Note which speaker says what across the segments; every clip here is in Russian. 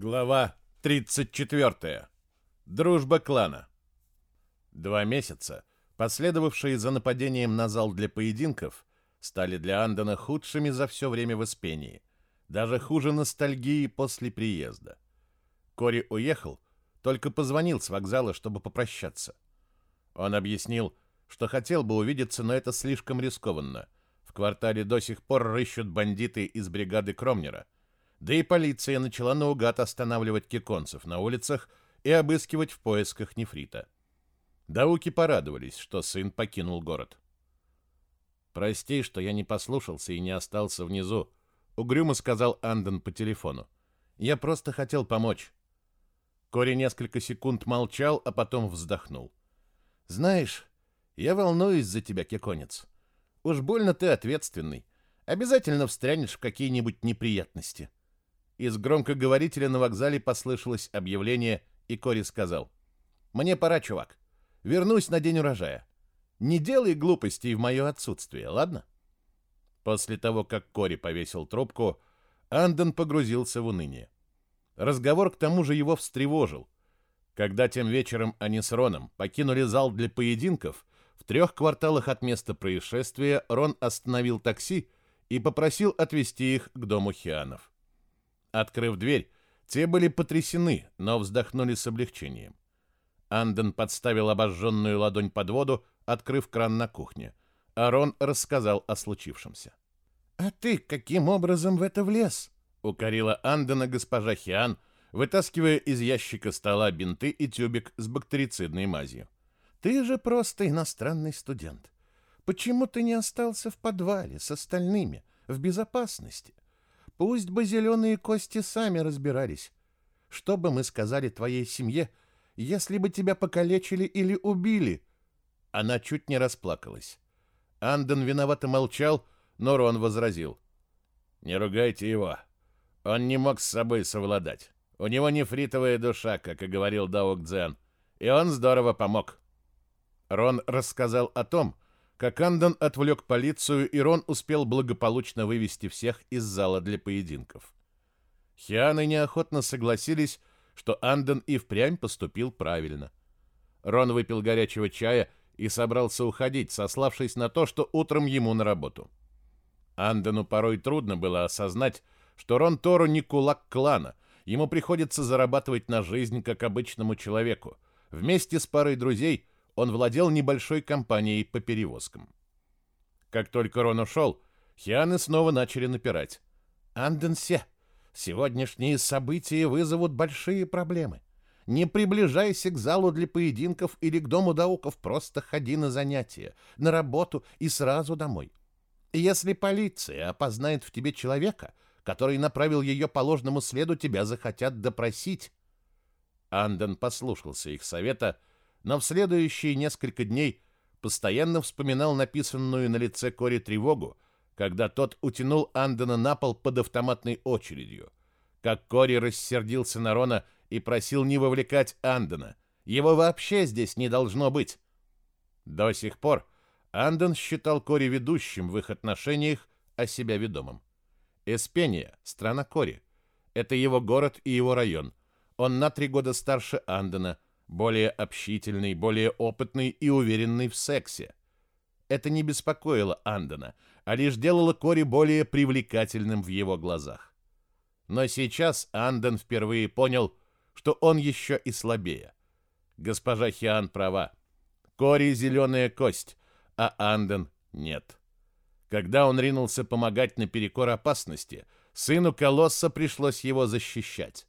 Speaker 1: Глава 34. Дружба клана. Два месяца, последовавшие за нападением на зал для поединков, стали для Андона худшими за все время в Испении, даже хуже ностальгии после приезда. Кори уехал, только позвонил с вокзала, чтобы попрощаться. Он объяснил, что хотел бы увидеться, но это слишком рискованно. В квартале до сих пор рыщут бандиты из бригады Кромнера – да и полиция начала наугад останавливать киконцев на улицах и обыскивать в поисках нефрита. Дауки порадовались, что сын покинул город. «Прости, что я не послушался и не остался внизу», — угрюмо сказал Анден по телефону. «Я просто хотел помочь». Кори несколько секунд молчал, а потом вздохнул. «Знаешь, я волнуюсь за тебя, кеконец. Уж больно ты ответственный. Обязательно встрянешь в какие-нибудь неприятности». Из громкоговорителя на вокзале послышалось объявление, и Кори сказал. «Мне пора, чувак. Вернусь на день урожая. Не делай глупостей в мое отсутствие, ладно?» После того, как Кори повесил трубку, Анден погрузился в уныние. Разговор к тому же его встревожил. Когда тем вечером они с Роном покинули зал для поединков, в трех кварталах от места происшествия Рон остановил такси и попросил отвезти их к дому Хианов. Открыв дверь, те были потрясены, но вздохнули с облегчением. Анден подставил обожженную ладонь под воду, открыв кран на кухне. Арон рассказал о случившемся. «А ты каким образом в это влез?» — укорила Андена госпожа Хиан, вытаскивая из ящика стола бинты и тюбик с бактерицидной мазью. «Ты же просто иностранный студент. Почему ты не остался в подвале с остальными, в безопасности?» Пусть бы зеленые кости сами разбирались. Что бы мы сказали твоей семье, если бы тебя покалечили или убили?» Она чуть не расплакалась. Анден виновато молчал, но Рон возразил. «Не ругайте его. Он не мог с собой совладать. У него нефритовая душа, как и говорил Дао Цзэн, и он здорово помог». Рон рассказал о том, как Андон отвлек полицию, и Рон успел благополучно вывести всех из зала для поединков. Хианы неохотно согласились, что Андон и впрямь поступил правильно. Рон выпил горячего чая и собрался уходить, сославшись на то, что утром ему на работу. Андону порой трудно было осознать, что Рон Тору не кулак клана, ему приходится зарабатывать на жизнь, как обычному человеку. Вместе с парой друзей – он владел небольшой компанией по перевозкам. Как только Рон ушел, Хианы снова начали напирать. «Анденсе, сегодняшние события вызовут большие проблемы. Не приближайся к залу для поединков или к дому дауков, просто ходи на занятия, на работу и сразу домой. Если полиция опознает в тебе человека, который направил ее по ложному следу, тебя захотят допросить». Анден послушался их совета но в следующие несколько дней постоянно вспоминал написанную на лице Кори тревогу, когда тот утянул Андена на пол под автоматной очередью. Как Кори рассердился на Рона и просил не вовлекать Андена. Его вообще здесь не должно быть. До сих пор Анден считал Кори ведущим в их отношениях, а себя ведомым. Эспения — страна Кори. Это его город и его район. Он на три года старше Андена — более общительный, более опытный и уверенный в сексе. Это не беспокоило Андена, а лишь делало Кори более привлекательным в его глазах. Но сейчас Анден впервые понял, что он еще и слабее. Госпожа Хиан права. Кори зеленая кость, а Анден нет. Когда он ринулся помогать наперекор опасности, сыну Колосса пришлось его защищать.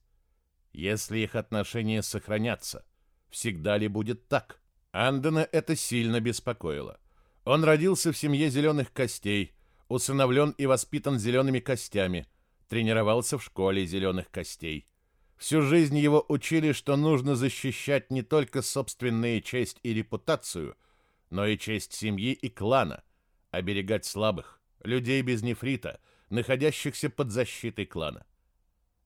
Speaker 1: Если их отношения сохранятся, Всегда ли будет так? Андена это сильно беспокоило. Он родился в семье зеленых костей, усыновлен и воспитан зелеными костями, тренировался в школе зеленых костей. Всю жизнь его учили, что нужно защищать не только собственную честь и репутацию, но и честь семьи и клана, оберегать слабых, людей без нефрита, находящихся под защитой клана.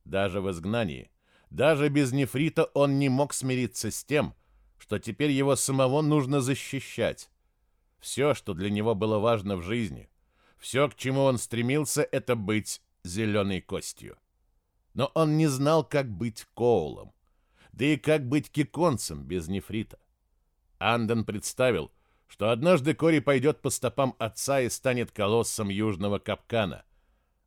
Speaker 1: Даже в изгнании даже без нефрита он не мог смириться с тем, что теперь его самого нужно защищать. Все, что для него было важно в жизни, все, к чему он стремился, это быть зеленой костью. но он не знал, как быть Коулом. Да и как быть киконцем без нефрита. Андон представил, что однажды Кори пойдет по стопам отца и станет колоссом Южного Капкана.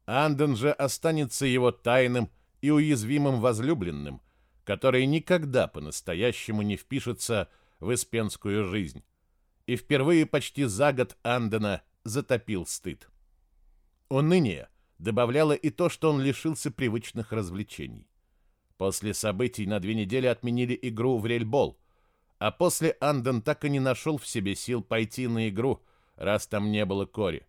Speaker 1: Андон же останется его тайным и уязвимым возлюбленным, который никогда по-настоящему не впишется в испенскую жизнь. И впервые почти за год Андона затопил стыд. Уныние добавляло и то, что он лишился привычных развлечений. После событий на две недели отменили игру в рельбол, а после Андон так и не нашел в себе сил пойти на игру, раз там не было Кори.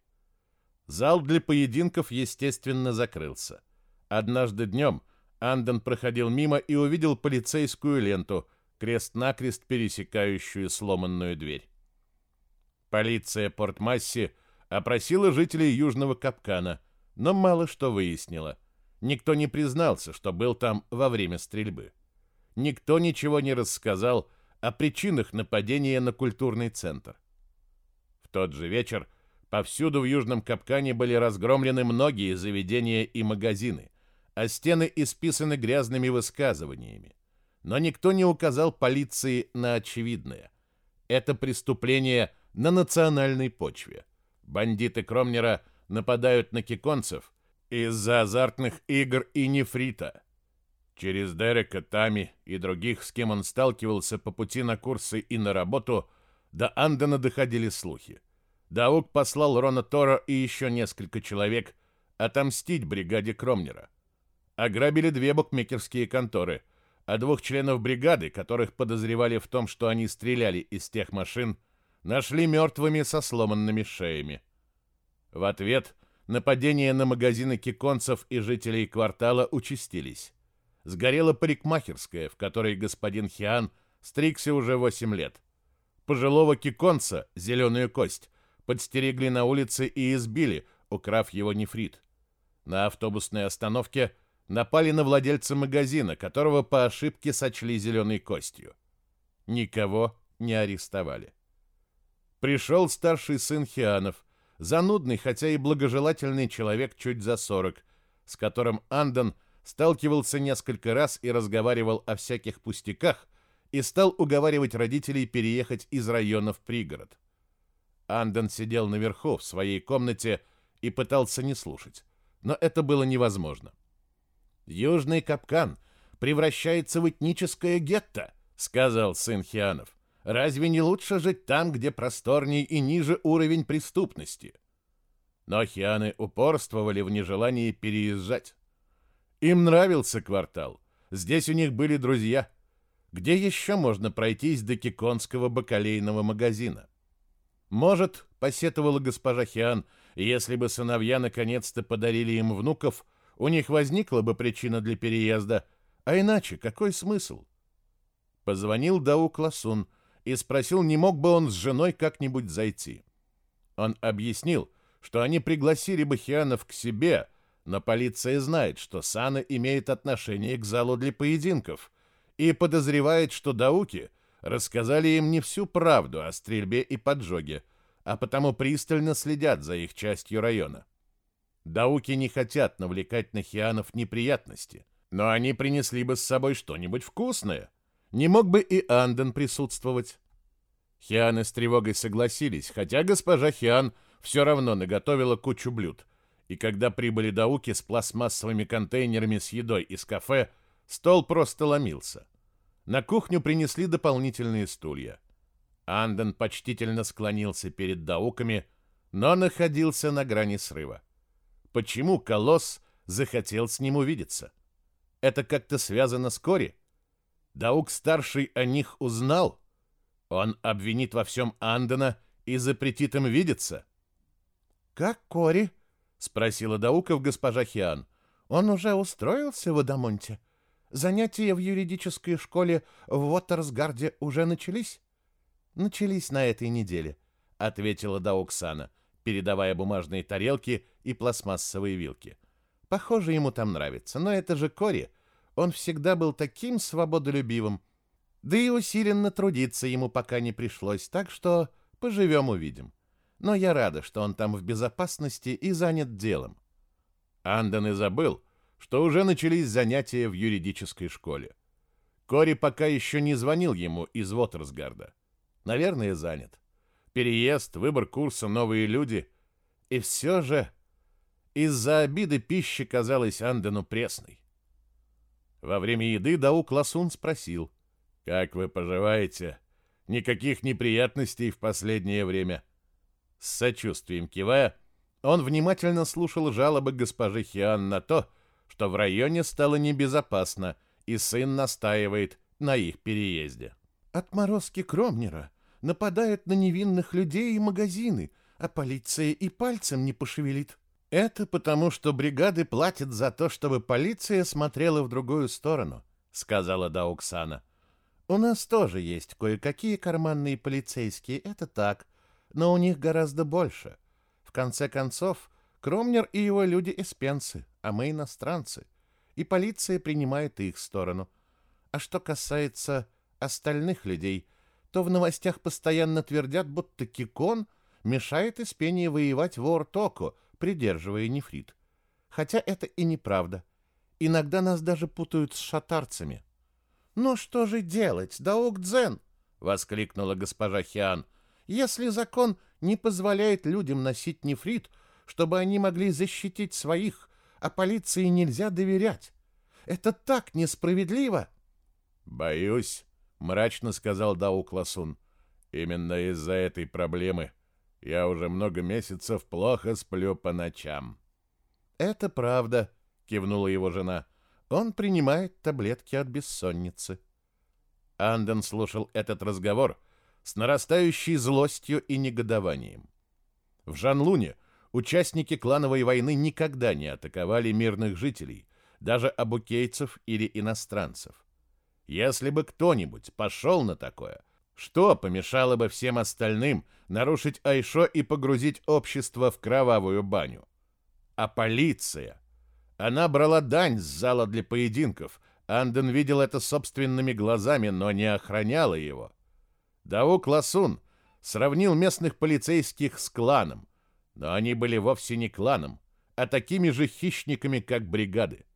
Speaker 1: Зал для поединков, естественно, закрылся. Однажды днем Андон проходил мимо и увидел полицейскую ленту, крест-накрест пересекающую сломанную дверь. Полиция Порт-Масси опросила жителей Южного Капкана, но мало что выяснила. Никто не признался, что был там во время стрельбы. Никто ничего не рассказал о причинах нападения на культурный центр. В тот же вечер повсюду в Южном Капкане были разгромлены многие заведения и магазины, а стены исписаны грязными высказываниями. Но никто не указал полиции на очевидное. Это преступление на национальной почве. Бандиты Кромнера нападают на киконцев из-за азартных игр и нефрита. Через Дерека, Тами и других, с кем он сталкивался по пути на курсы и на работу, до Андена доходили слухи. Даук послал Рона Тора и еще несколько человек отомстить бригаде Кромнера. Ограбили две букмекерские конторы, а двух членов бригады, которых подозревали в том, что они стреляли из тех машин, нашли мертвыми со сломанными шеями. В ответ нападения на магазины киконцев и жителей квартала участились. Сгорела парикмахерская, в которой господин Хиан стригся уже 8 лет. Пожилого киконца, зеленую кость, подстерегли на улице и избили, украв его нефрит. На автобусной остановке напали на владельца магазина, которого по ошибке сочли зеленой костью. Никого не арестовали. Пришел старший сын Хианов, занудный, хотя и благожелательный человек чуть за сорок, с которым Андон сталкивался несколько раз и разговаривал о всяких пустяках, и стал уговаривать родителей переехать из района в пригород. Андон сидел наверху в своей комнате и пытался не слушать, но это было невозможно. «Южный капкан превращается в этническое гетто», — сказал сын Хианов. Разве не лучше жить там, где просторней и ниже уровень преступности? Но хианы упорствовали в нежелании переезжать. Им нравился квартал. Здесь у них были друзья. Где еще можно пройтись до киконского бакалейного магазина? Может, посетовала госпожа Хиан, если бы сыновья наконец-то подарили им внуков, у них возникла бы причина для переезда. А иначе какой смысл? Позвонил Даук Ласун, и спросил, не мог бы он с женой как-нибудь зайти. Он объяснил, что они пригласили бы Хианов к себе, но полиция знает, что Сана имеет отношение к залу для поединков и подозревает, что Дауки рассказали им не всю правду о стрельбе и поджоге, а потому пристально следят за их частью района. Дауки не хотят навлекать на Хианов неприятности, но они принесли бы с собой что-нибудь вкусное — не мог бы и Анден присутствовать. Хианы с тревогой согласились, хотя госпожа Хиан все равно наготовила кучу блюд. И когда прибыли дауки с пластмассовыми контейнерами с едой из кафе, стол просто ломился. На кухню принесли дополнительные стулья. Анден почтительно склонился перед дауками, но находился на грани срыва. Почему колосс захотел с ним увидеться? Это как-то связано с Кори? Даук-старший о них узнал. Он обвинит во всем Андена и запретит им видеться. «Как Кори?» — спросила Дауков госпожа Хиан. «Он уже устроился в Адамонте? Занятия в юридической школе в Уоттерсгарде уже начались?» «Начались на этой неделе», — ответила Дауксана, передавая бумажные тарелки и пластмассовые вилки. «Похоже, ему там нравится, но это же Кори, он всегда был таким свободолюбивым. Да и усиленно трудиться ему пока не пришлось, так что поживем-увидим. Но я рада, что он там в безопасности и занят делом. Анден и забыл, что уже начались занятия в юридической школе. Кори пока еще не звонил ему из Вотерсгарда. Наверное, занят. Переезд, выбор курса, новые люди. И все же из-за обиды пища казалась Андену пресной. Во время еды Даук Ласун спросил, «Как вы поживаете? Никаких неприятностей в последнее время?» С сочувствием кивая, он внимательно слушал жалобы госпожи Хиан на то, что в районе стало небезопасно, и сын настаивает на их переезде.
Speaker 2: «Отморозки Кромнера нападают на невинных людей и магазины, а полиция и пальцем не пошевелит».
Speaker 1: Это потому, что бригады платят за то, чтобы полиция смотрела в другую сторону, сказала Дауксана. У нас тоже есть кое-какие карманные полицейские, это так, но у них гораздо больше. В конце концов, Кромнер и его люди эспенцы, а мы иностранцы, и полиция принимает их сторону. А что касается остальных людей, то в новостях постоянно твердят, будто Кикон мешает Испении воевать в Ортоку, придерживая нефрит. Хотя это и неправда. Иногда нас даже путают с шатарцами. «Ну что же делать, Даук-дзен?» — воскликнула госпожа Хиан. «Если закон не позволяет людям носить нефрит, чтобы они могли защитить своих, а полиции нельзя доверять. Это так несправедливо!»
Speaker 3: «Боюсь», — мрачно сказал Даук Ласун. «Именно из-за этой проблемы я уже много месяцев плохо сплю по ночам.
Speaker 1: Это правда, кивнула его жена. Он принимает таблетки от бессонницы. Анден слушал этот разговор с нарастающей злостью и негодованием. В Жанлуне участники клановой войны никогда не атаковали мирных жителей, даже абукейцев или иностранцев. Если бы кто-нибудь пошел на такое, что помешало бы всем остальным нарушить Айшо и погрузить общество в кровавую баню? А полиция? Она брала дань с зала для поединков. Анден видел это собственными глазами, но не охраняла его. Даук Ласун сравнил местных полицейских с кланом, но они были вовсе не кланом, а такими же хищниками, как бригады.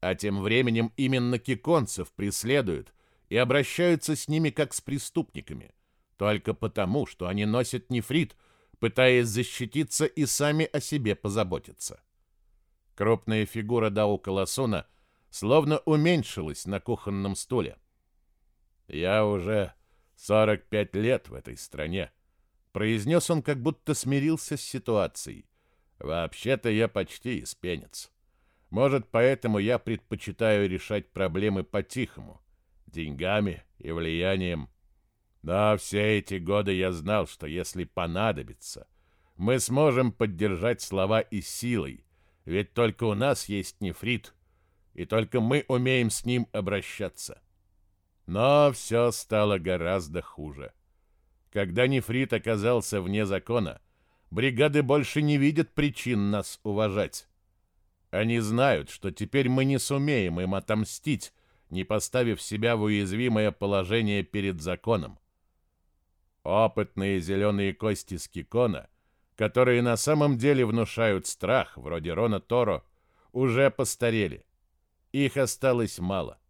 Speaker 1: А тем временем именно киконцев преследуют – и обращаются с ними как с преступниками, только потому, что они носят нефрит, пытаясь защититься и сами о себе позаботиться. Крупная фигура Дау Колосуна словно уменьшилась на кухонном стуле. «Я уже 45 лет в этой стране», — произнес он, как будто смирился с ситуацией. «Вообще-то я почти испенец. Может, поэтому я предпочитаю решать проблемы по-тихому, деньгами и влиянием. Но все эти годы я знал, что если понадобится, мы сможем поддержать слова и силой, ведь только у нас есть нефрит, и только мы умеем с ним обращаться. Но все стало гораздо хуже. Когда нефрит оказался вне закона, бригады больше не видят причин нас уважать. Они знают, что теперь мы не сумеем им отомстить, не поставив себя в уязвимое положение перед законом. Опытные зеленые кости Скикона, которые на самом деле внушают страх, вроде Рона Торо, уже постарели. Их осталось мало,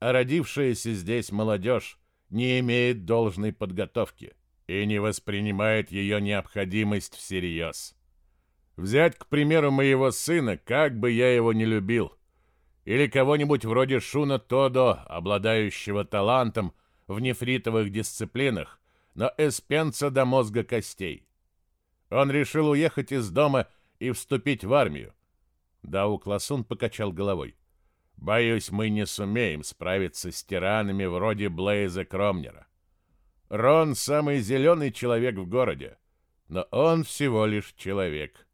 Speaker 1: а родившаяся здесь молодежь не имеет должной подготовки и не воспринимает ее необходимость всерьез. Взять, к примеру, моего сына, как бы я его не любил – или кого-нибудь вроде Шуна Тодо, обладающего талантом в нефритовых дисциплинах, но эспенца до мозга костей. Он решил уехать из дома и вступить в армию. Даук Ласун покачал головой. «Боюсь, мы не сумеем справиться с тиранами вроде Блейза Кромнера. Рон — самый зеленый человек в городе, но он всего лишь человек.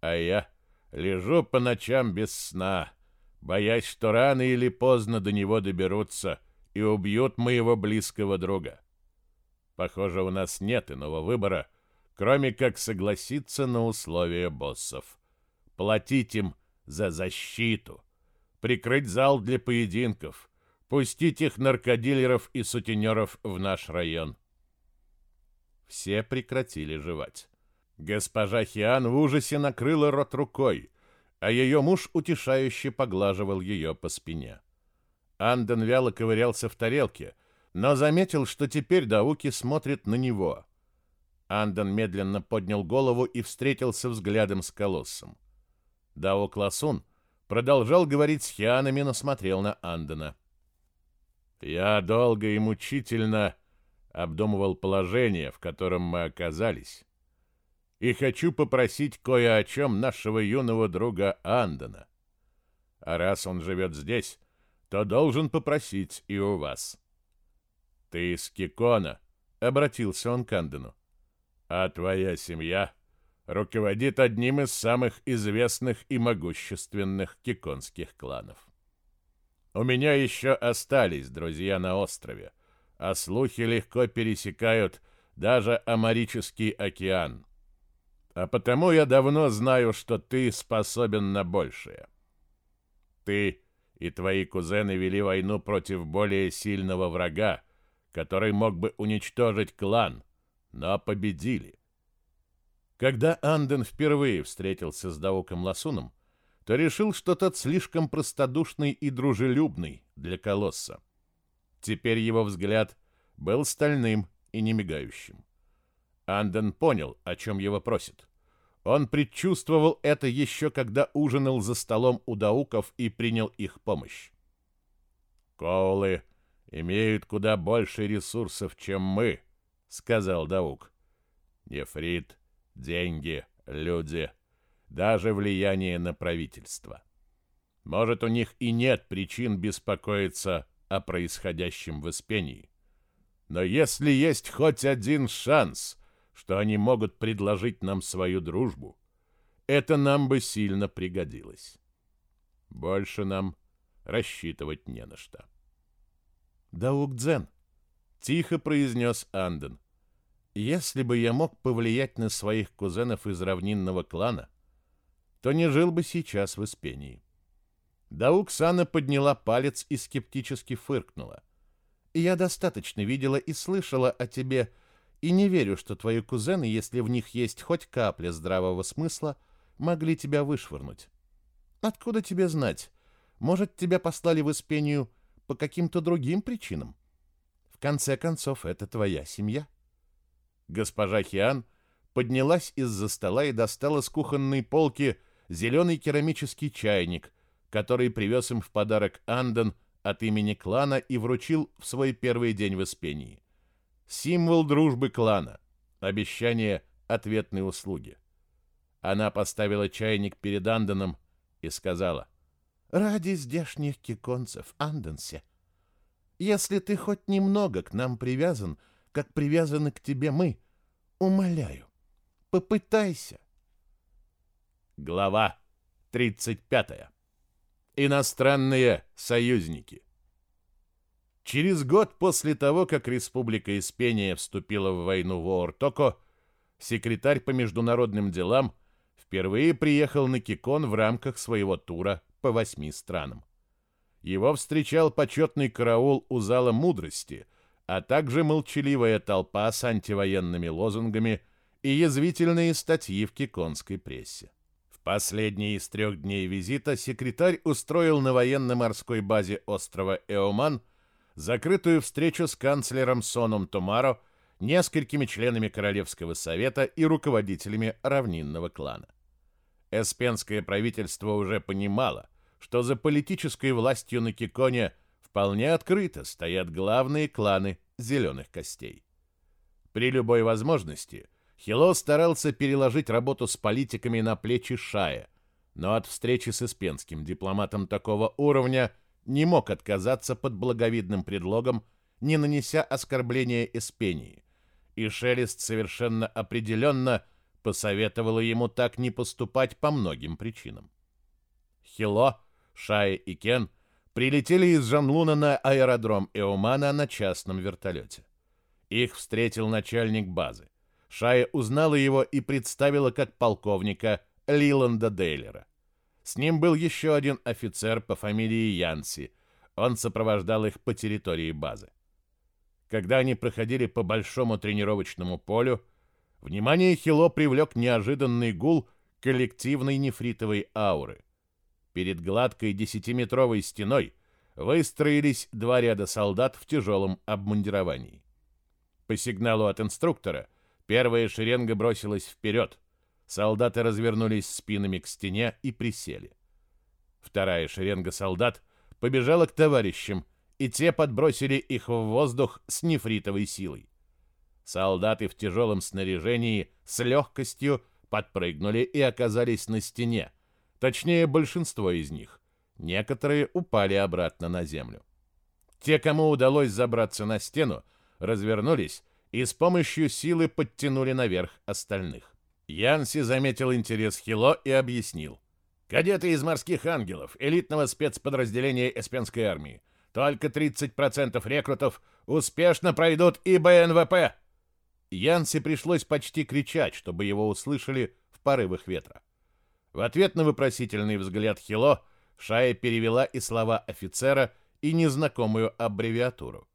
Speaker 1: А я лежу по ночам без сна, боясь, что рано или поздно до него доберутся и убьют моего близкого друга. Похоже, у нас нет иного выбора, кроме как согласиться на условия боссов. Платить им за защиту, прикрыть зал для поединков, пустить их наркодилеров и сутенеров в наш район. Все прекратили жевать. Госпожа Хиан в ужасе накрыла рот рукой, а ее муж утешающе поглаживал ее по спине. Анден вяло ковырялся в тарелке, но заметил, что теперь Дауки смотрит на него. Анден медленно поднял голову и встретился взглядом с колоссом. Даук Ласун продолжал говорить с Хианами, но смотрел на Андена. «Я долго и мучительно обдумывал положение, в котором мы оказались, и хочу попросить кое о чем нашего юного друга Андена. А раз он живет здесь, то должен попросить и у вас. Ты из Кикона, — обратился он к Андену, — а твоя семья руководит одним из самых известных и могущественных киконских кланов. У меня еще остались друзья на острове, а слухи легко пересекают даже Амарический океан. А потому я давно знаю, что ты способен на большее. Ты и твои кузены вели войну против более сильного врага, который мог бы уничтожить клан, но победили. Когда Анден впервые встретился с Дауком Ласуном, то решил, что тот слишком простодушный и дружелюбный для колосса. Теперь его взгляд был стальным и немигающим. Анден понял, о чем его просит. Он предчувствовал это еще когда ужинал за столом у дауков и принял их помощь. «Коулы имеют куда больше ресурсов, чем мы», — сказал Даук. «Нефрит, деньги, люди, даже влияние на правительство. Может, у них и нет причин беспокоиться о происходящем в Испении. Но если есть хоть один шанс, что они могут предложить нам свою дружбу, это нам бы сильно пригодилось. Больше нам рассчитывать не на что.
Speaker 2: «Даук-дзен», — тихо произнес Анден, — «если бы я мог повлиять на своих кузенов из равнинного клана, то не жил бы сейчас в Испении». Дауксана подняла палец и скептически фыркнула. «Я достаточно видела и слышала о тебе, и не верю, что твои кузены, если в них есть хоть капля здравого смысла, могли тебя вышвырнуть. Откуда тебе знать? Может, тебя послали в Испению по каким-то другим причинам? В конце концов, это твоя семья». Госпожа Хиан поднялась из-за стола и достала с кухонной полки зеленый керамический чайник, который привез им в подарок Анден от имени клана и вручил в свой первый день в Испении. Символ дружбы клана, обещание ответной услуги. Она поставила чайник перед Анденом и сказала, «Ради здешних киконцев, Анденсе, если ты хоть немного к нам привязан, как привязаны к тебе мы, умоляю, попытайся».
Speaker 1: Глава 35. Иностранные союзники. Через год после того, как Республика Испения вступила в войну в Оортоко, секретарь по международным делам впервые приехал на Кикон в рамках своего тура по восьми странам. Его встречал почетный караул у Зала Мудрости, а также молчаливая толпа с антивоенными лозунгами и язвительные статьи в киконской прессе. Последний из трех дней визита секретарь устроил на военно-морской базе острова Эоман закрытую встречу с канцлером Соном Томаро, несколькими членами Королевского совета и руководителями равнинного клана. Эспенское правительство уже понимало, что за политической властью на Киконе вполне открыто стоят главные кланы зеленых костей. При любой возможности – Хило старался переложить работу с политиками на плечи Шая, но от встречи с испенским дипломатом такого уровня не мог отказаться под благовидным предлогом, не нанеся оскорбления Испении. И Шелест совершенно определенно посоветовала ему так не поступать по многим причинам. Хило, Шая и Кен прилетели из Жанлуна на аэродром Эомана на частном вертолете. Их встретил начальник базы. Шая узнала его и представила как полковника Лиланда Дейлера. С ним был еще один офицер по фамилии Янси. Он сопровождал их по территории базы. Когда они проходили по большому тренировочному полю, внимание Хило привлек неожиданный гул коллективной нефритовой ауры. перед гладкой десятиметровой стеной выстроились два ряда солдат в тяжелом обмундировании. По сигналу от инструктора первая шеренга бросилась вперед. Солдаты развернулись спинами к стене и присели. Вторая шеренга солдат побежала к товарищам, и те подбросили их в воздух с нефритовой силой. Солдаты в тяжелом снаряжении с легкостью подпрыгнули и оказались на стене. Точнее, большинство из них. Некоторые упали обратно на землю. Те, кому удалось забраться на стену, развернулись и с помощью силы подтянули наверх остальных. Янси заметил интерес Хило и объяснил. «Кадеты из морских ангелов, элитного спецподразделения Эспенской армии. Только 30% рекрутов успешно пройдут и БНВП!» Янси пришлось почти кричать, чтобы его услышали в порывах ветра. В ответ на вопросительный взгляд Хило Шая перевела и слова офицера, и незнакомую аббревиатуру.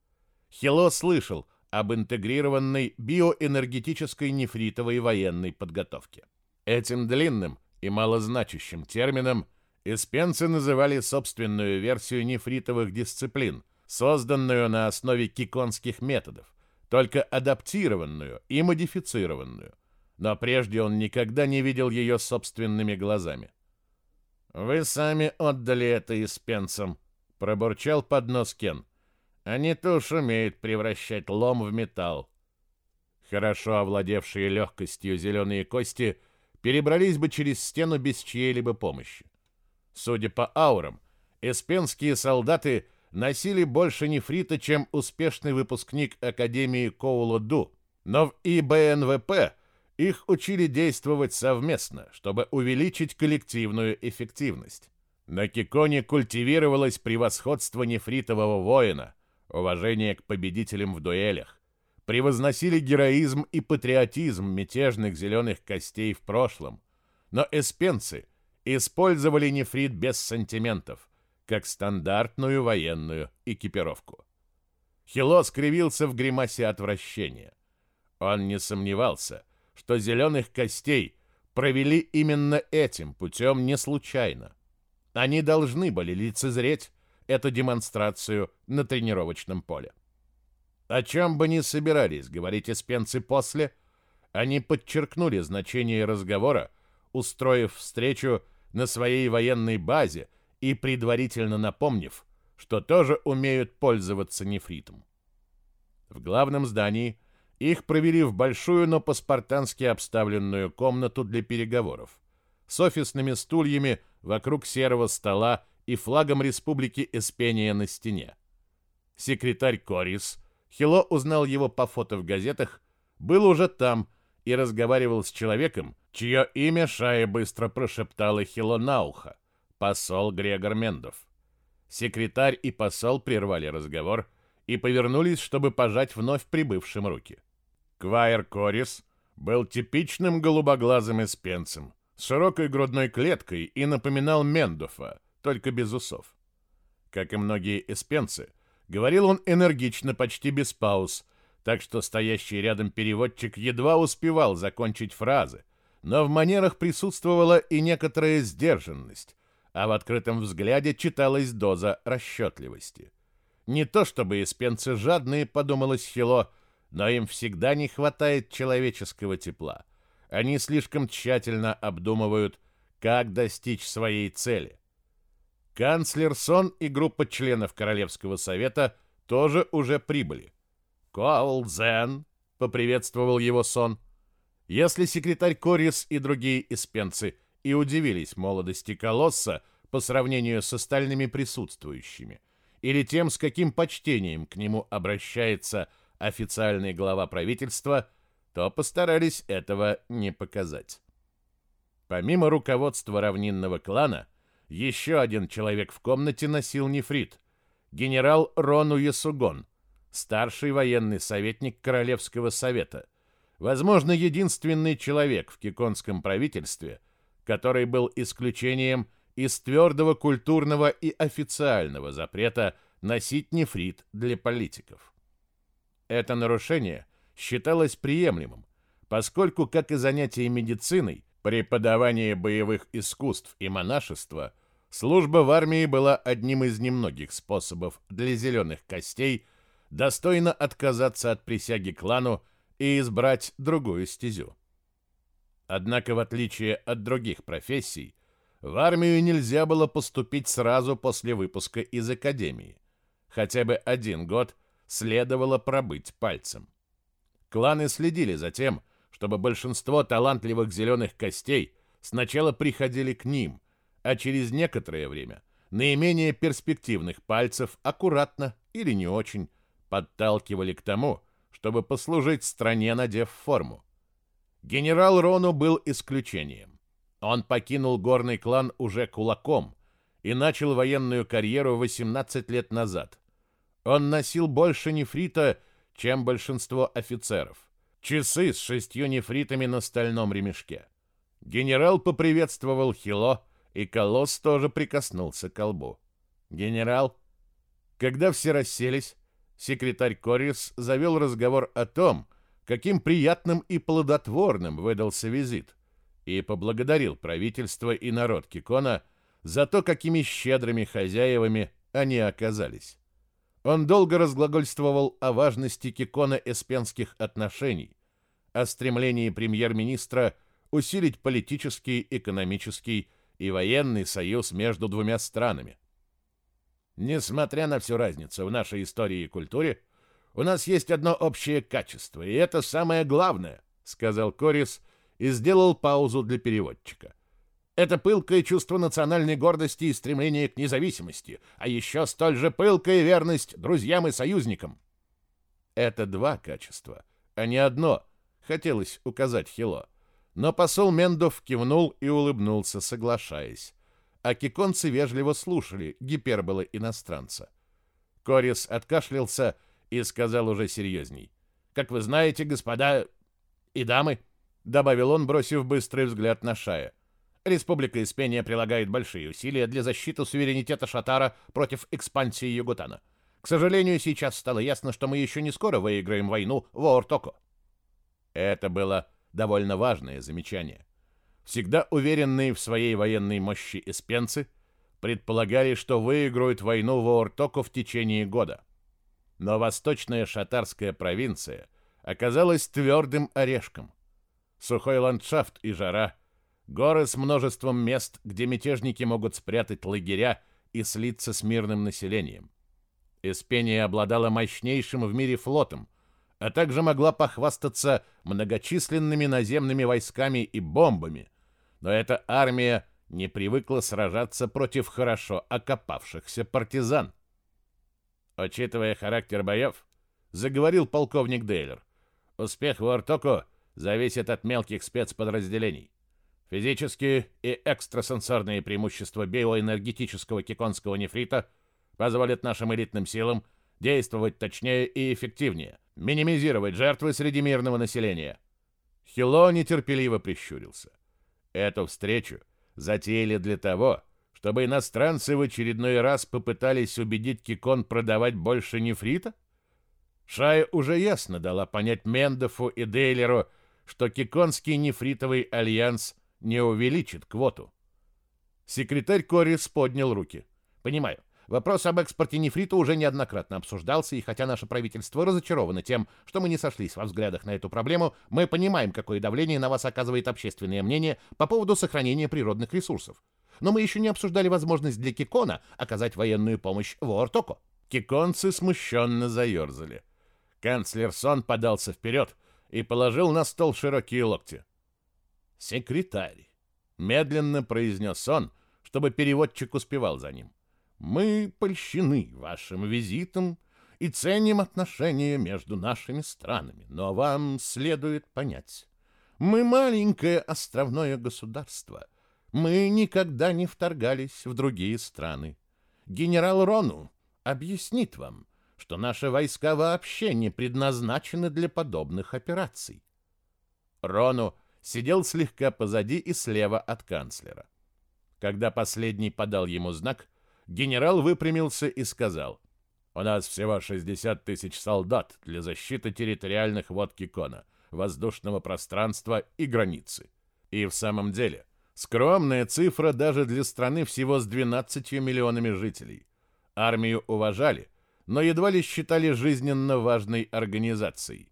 Speaker 1: Хило слышал об интегрированной биоэнергетической нефритовой военной подготовке. Этим длинным и малозначащим термином эспенцы называли собственную версию нефритовых дисциплин, созданную на основе киконских методов, только адаптированную и модифицированную. Но прежде он никогда не видел ее собственными глазами. «Вы сами отдали это испенцам», — пробурчал под нос Кен. «Они-то уж умеют превращать лом в металл». Хорошо овладевшие легкостью зеленые кости перебрались бы через стену без чьей-либо помощи. Судя по аурам, эспенские солдаты — носили больше нефрита, чем успешный выпускник Академии Коула-Ду, но в ИБНВП их учили действовать совместно, чтобы увеличить коллективную эффективность. На Киконе культивировалось превосходство нефритового воина, уважение к победителям в дуэлях, превозносили героизм и патриотизм мятежных зеленых костей в прошлом, но эспенцы использовали нефрит без сантиментов, как стандартную военную экипировку. Хило скривился в гримасе отвращения. Он не сомневался, что зеленых костей провели именно этим путем не случайно. Они должны были лицезреть эту демонстрацию на тренировочном поле. О чем бы ни собирались говорить эспенцы после, они подчеркнули значение разговора, устроив встречу на своей военной базе и предварительно напомнив, что тоже умеют пользоваться нефритом. В главном здании их провели в большую, но по-спартански обставленную комнату для переговоров с офисными стульями вокруг серого стола и флагом Республики Эспения на стене. Секретарь Корис, Хило узнал его по фото в газетах, был уже там и разговаривал с человеком, чье имя Шая быстро прошептала Хило на ухо посол Грегор Мендов. Секретарь и посол прервали разговор и повернулись, чтобы пожать вновь прибывшим руки. Квайер Корис был типичным голубоглазым эспенцем, широкой грудной клеткой и напоминал Мендофа, только без усов. Как и многие эспенцы, говорил он энергично, почти без пауз, так что стоящий рядом переводчик едва успевал закончить фразы, но в манерах присутствовала и некоторая сдержанность, а в открытом взгляде читалась доза расчетливости. Не то чтобы испенцы жадные, подумалось Хило, но им всегда не хватает человеческого тепла. Они слишком тщательно обдумывают, как достичь своей цели. Канцлер Сон и группа членов Королевского совета тоже уже прибыли. «Коулзен!» — поприветствовал его Сон. Если секретарь Корис и другие испенцы — и удивились молодости колосса по сравнению с остальными присутствующими, или тем, с каким почтением к нему обращается официальный глава правительства, то постарались этого не показать. Помимо руководства равнинного клана, еще один человек в комнате носил нефрит – генерал Рону Ясугон, старший военный советник Королевского совета, возможно, единственный человек в киконском правительстве – который был исключением из твердого культурного и официального запрета носить нефрит для политиков. Это нарушение считалось приемлемым, поскольку, как и занятия медициной, преподавание боевых искусств и монашества, служба в армии была одним из немногих способов для зеленых костей достойно отказаться от присяги клану и избрать другую стезю. Однако, в отличие от других профессий, в армию нельзя было поступить сразу после выпуска из академии. Хотя бы один год следовало пробыть пальцем. Кланы следили за тем, чтобы большинство талантливых зеленых костей сначала приходили к ним, а через некоторое время наименее перспективных пальцев аккуратно или не очень подталкивали к тому, чтобы послужить стране, надев форму. Генерал Рону был исключением. Он покинул горный клан уже кулаком и начал военную карьеру 18 лет назад. Он носил больше нефрита, чем большинство офицеров. Часы с шестью нефритами на стальном ремешке. Генерал поприветствовал Хило, и Колосс тоже прикоснулся к колбу. «Генерал?» Когда все расселись, секретарь Корис завел разговор о том, каким приятным и плодотворным выдался визит, и поблагодарил правительство и народ Кикона за то, какими щедрыми хозяевами они оказались. Он долго разглагольствовал о важности Кикона-эспенских отношений, о стремлении премьер-министра усилить политический, экономический и военный союз между двумя странами. Несмотря на всю разницу в нашей истории и культуре, у нас есть одно общее качество, и это самое главное, сказал Корис и сделал паузу для переводчика. Это пылкое чувство национальной гордости и стремление к независимости, а еще столь же пылкая верность друзьям и союзникам. Это два качества, а не одно, хотелось указать Хило. Но посол Мендов кивнул и улыбнулся, соглашаясь. А киконцы вежливо слушали гиперболы иностранца. Корис откашлялся и сказал уже серьезней. «Как вы знаете, господа и дамы», — добавил он, бросив быстрый взгляд на Шая, «Республика Испения прилагает большие усилия для защиты суверенитета Шатара против экспансии Югутана. К сожалению, сейчас стало ясно, что мы еще не скоро выиграем войну в Ортоко». Это было довольно важное замечание. Всегда уверенные в своей военной мощи испенцы предполагали, что выиграют войну в Ортоко в течение года. Но восточная шатарская провинция оказалась твердым орешком. Сухой ландшафт и жара, горы с множеством мест, где мятежники могут спрятать лагеря и слиться с мирным населением. Испения обладала мощнейшим в мире флотом, а также могла похвастаться многочисленными наземными войсками и бомбами, но эта армия не привыкла сражаться против хорошо окопавшихся партизан. Учитывая характер боев, заговорил полковник Дейлер, успех в Ортоку зависит от мелких спецподразделений. Физические и экстрасенсорные преимущества биоэнергетического киконского нефрита позволят нашим элитным силам действовать точнее и эффективнее, минимизировать жертвы среди мирного населения. Хило нетерпеливо прищурился. Эту встречу затеяли для того, чтобы иностранцы в очередной раз попытались убедить Кикон продавать больше нефрита? Шая уже ясно дала понять Мендофу и Дейлеру, что Киконский нефритовый альянс не увеличит квоту. Секретарь Корис поднял руки. «Понимаю. Вопрос об экспорте нефрита уже неоднократно обсуждался, и хотя наше правительство разочаровано тем, что мы не сошлись во взглядах на эту проблему, мы понимаем, какое давление на вас оказывает общественное мнение по поводу сохранения природных ресурсов но мы еще не обсуждали возможность для Кикона оказать военную помощь в Ортоко. Киконцы смущенно заерзали. Канцлер Сон подался вперед и положил на стол широкие локти. «Секретарь», — медленно произнес он, чтобы переводчик успевал за ним. «Мы польщены вашим визитом и ценим отношения между нашими странами, но вам следует понять, мы маленькое островное государство — мы никогда не вторгались в другие страны. Генерал Рону объяснит вам, что наши войска вообще не предназначены для подобных операций. Рону сидел слегка позади и слева от канцлера. Когда последний подал ему знак, генерал выпрямился и сказал, «У нас всего 60 тысяч солдат для защиты территориальных вод Кикона, воздушного пространства и границы. И в самом деле Скромная цифра даже для страны всего с 12 миллионами жителей. Армию уважали, но едва ли считали жизненно важной организацией.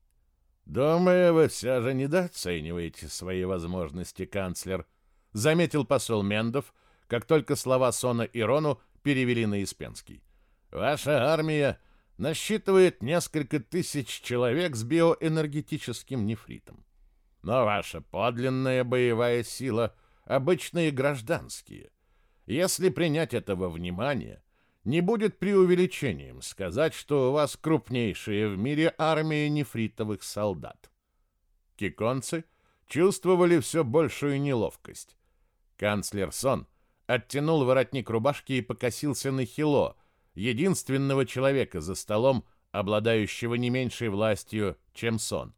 Speaker 1: «Думаю, вы все же недооцениваете свои возможности, канцлер», заметил посол Мендов, как только слова Сона и Рону перевели на Испенский. «Ваша армия насчитывает несколько тысяч человек с биоэнергетическим нефритом. Но ваша подлинная боевая сила — обычные гражданские. Если принять это во внимание, не будет преувеличением сказать, что у вас крупнейшая в мире армия нефритовых солдат. Киконцы чувствовали все большую неловкость. Канцлер Сон оттянул воротник рубашки и покосился на Хило, единственного человека за столом, обладающего не меньшей властью, чем Сон.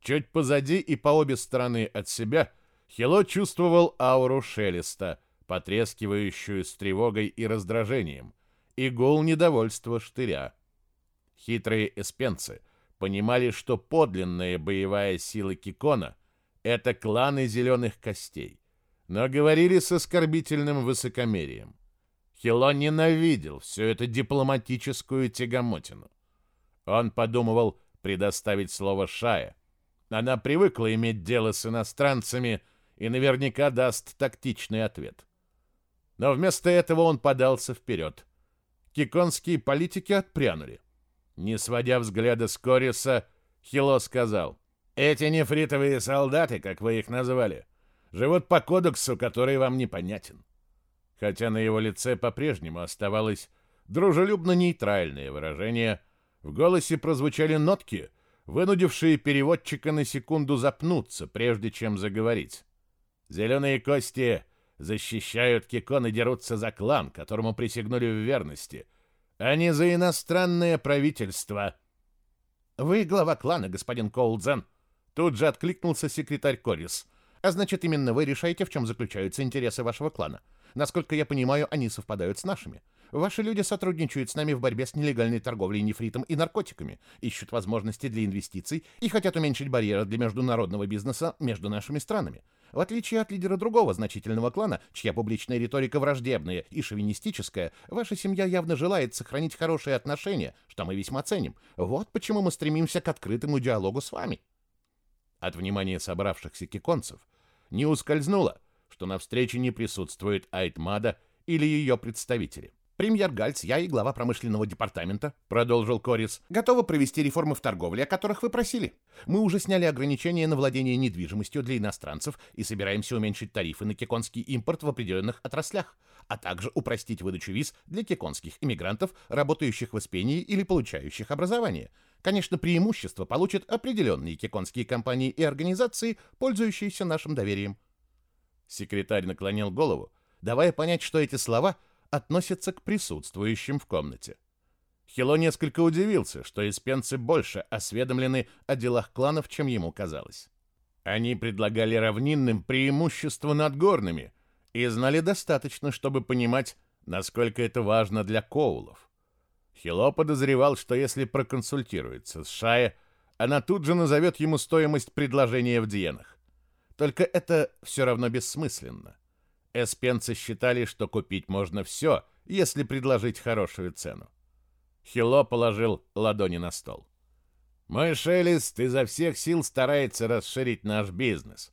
Speaker 1: Чуть позади и по обе стороны от себя Хило чувствовал ауру шелеста, потрескивающую с тревогой и раздражением, и гул недовольства штыря. Хитрые эспенцы понимали, что подлинная боевая сила Кикона — это кланы зеленых костей но говорили с оскорбительным высокомерием. Хило ненавидел всю эту дипломатическую тягомотину. Он подумывал предоставить слово Шая. Она привыкла иметь дело с иностранцами и наверняка даст тактичный ответ. Но вместо этого он подался вперед. Киконские политики отпрянули. Не сводя взгляда с Кориса, Хило сказал, «Эти нефритовые солдаты, как вы их назвали, живут по кодексу, который вам непонятен. Хотя на его лице по-прежнему оставалось дружелюбно-нейтральное выражение, в голосе прозвучали нотки, вынудившие переводчика на секунду запнуться, прежде чем заговорить. «Зеленые кости защищают Кикон и дерутся за клан, которому присягнули в верности, а не за иностранное правительство». «Вы глава клана, господин Коулдзен», — тут же откликнулся секретарь Корис — а значит, именно вы решаете, в чем заключаются интересы вашего клана. Насколько я понимаю, они совпадают с нашими. Ваши люди сотрудничают с нами в борьбе с нелегальной торговлей нефритом и наркотиками, ищут возможности для инвестиций и хотят уменьшить барьеры для международного бизнеса между нашими странами. В отличие от лидера другого значительного клана, чья публичная риторика враждебная и шовинистическая, ваша семья явно желает сохранить хорошие отношения, что мы весьма ценим. Вот почему мы стремимся к открытому диалогу с вами. От внимания собравшихся киконцев не ускользнуло, что на встрече не присутствует Айтмада или ее представители. «Премьер Гальц, я и глава промышленного департамента», — продолжил Корис, — «готовы провести реформы в торговле, о которых вы просили. Мы уже сняли ограничения на владение недвижимостью для иностранцев и собираемся уменьшить тарифы на кеконский импорт в определенных отраслях, а также упростить выдачу виз для кеконских иммигрантов, работающих в Испении или получающих образование. Конечно, преимущество получат определенные кеконские компании и организации, пользующиеся нашим доверием. Секретарь наклонил голову, давая понять, что эти слова относятся к присутствующим в комнате. Хило несколько удивился, что испенцы больше осведомлены о делах кланов, чем ему казалось. Они предлагали равнинным преимущество над горными и знали достаточно, чтобы понимать, насколько это важно для коулов. Хило подозревал, что если проконсультируется с Шая, она тут же назовет ему стоимость предложения в диенах. Только это все равно бессмысленно. Эспенцы считали, что купить можно все, если предложить хорошую цену. Хило положил ладони на стол. «Мой шелест изо всех сил старается расширить наш бизнес.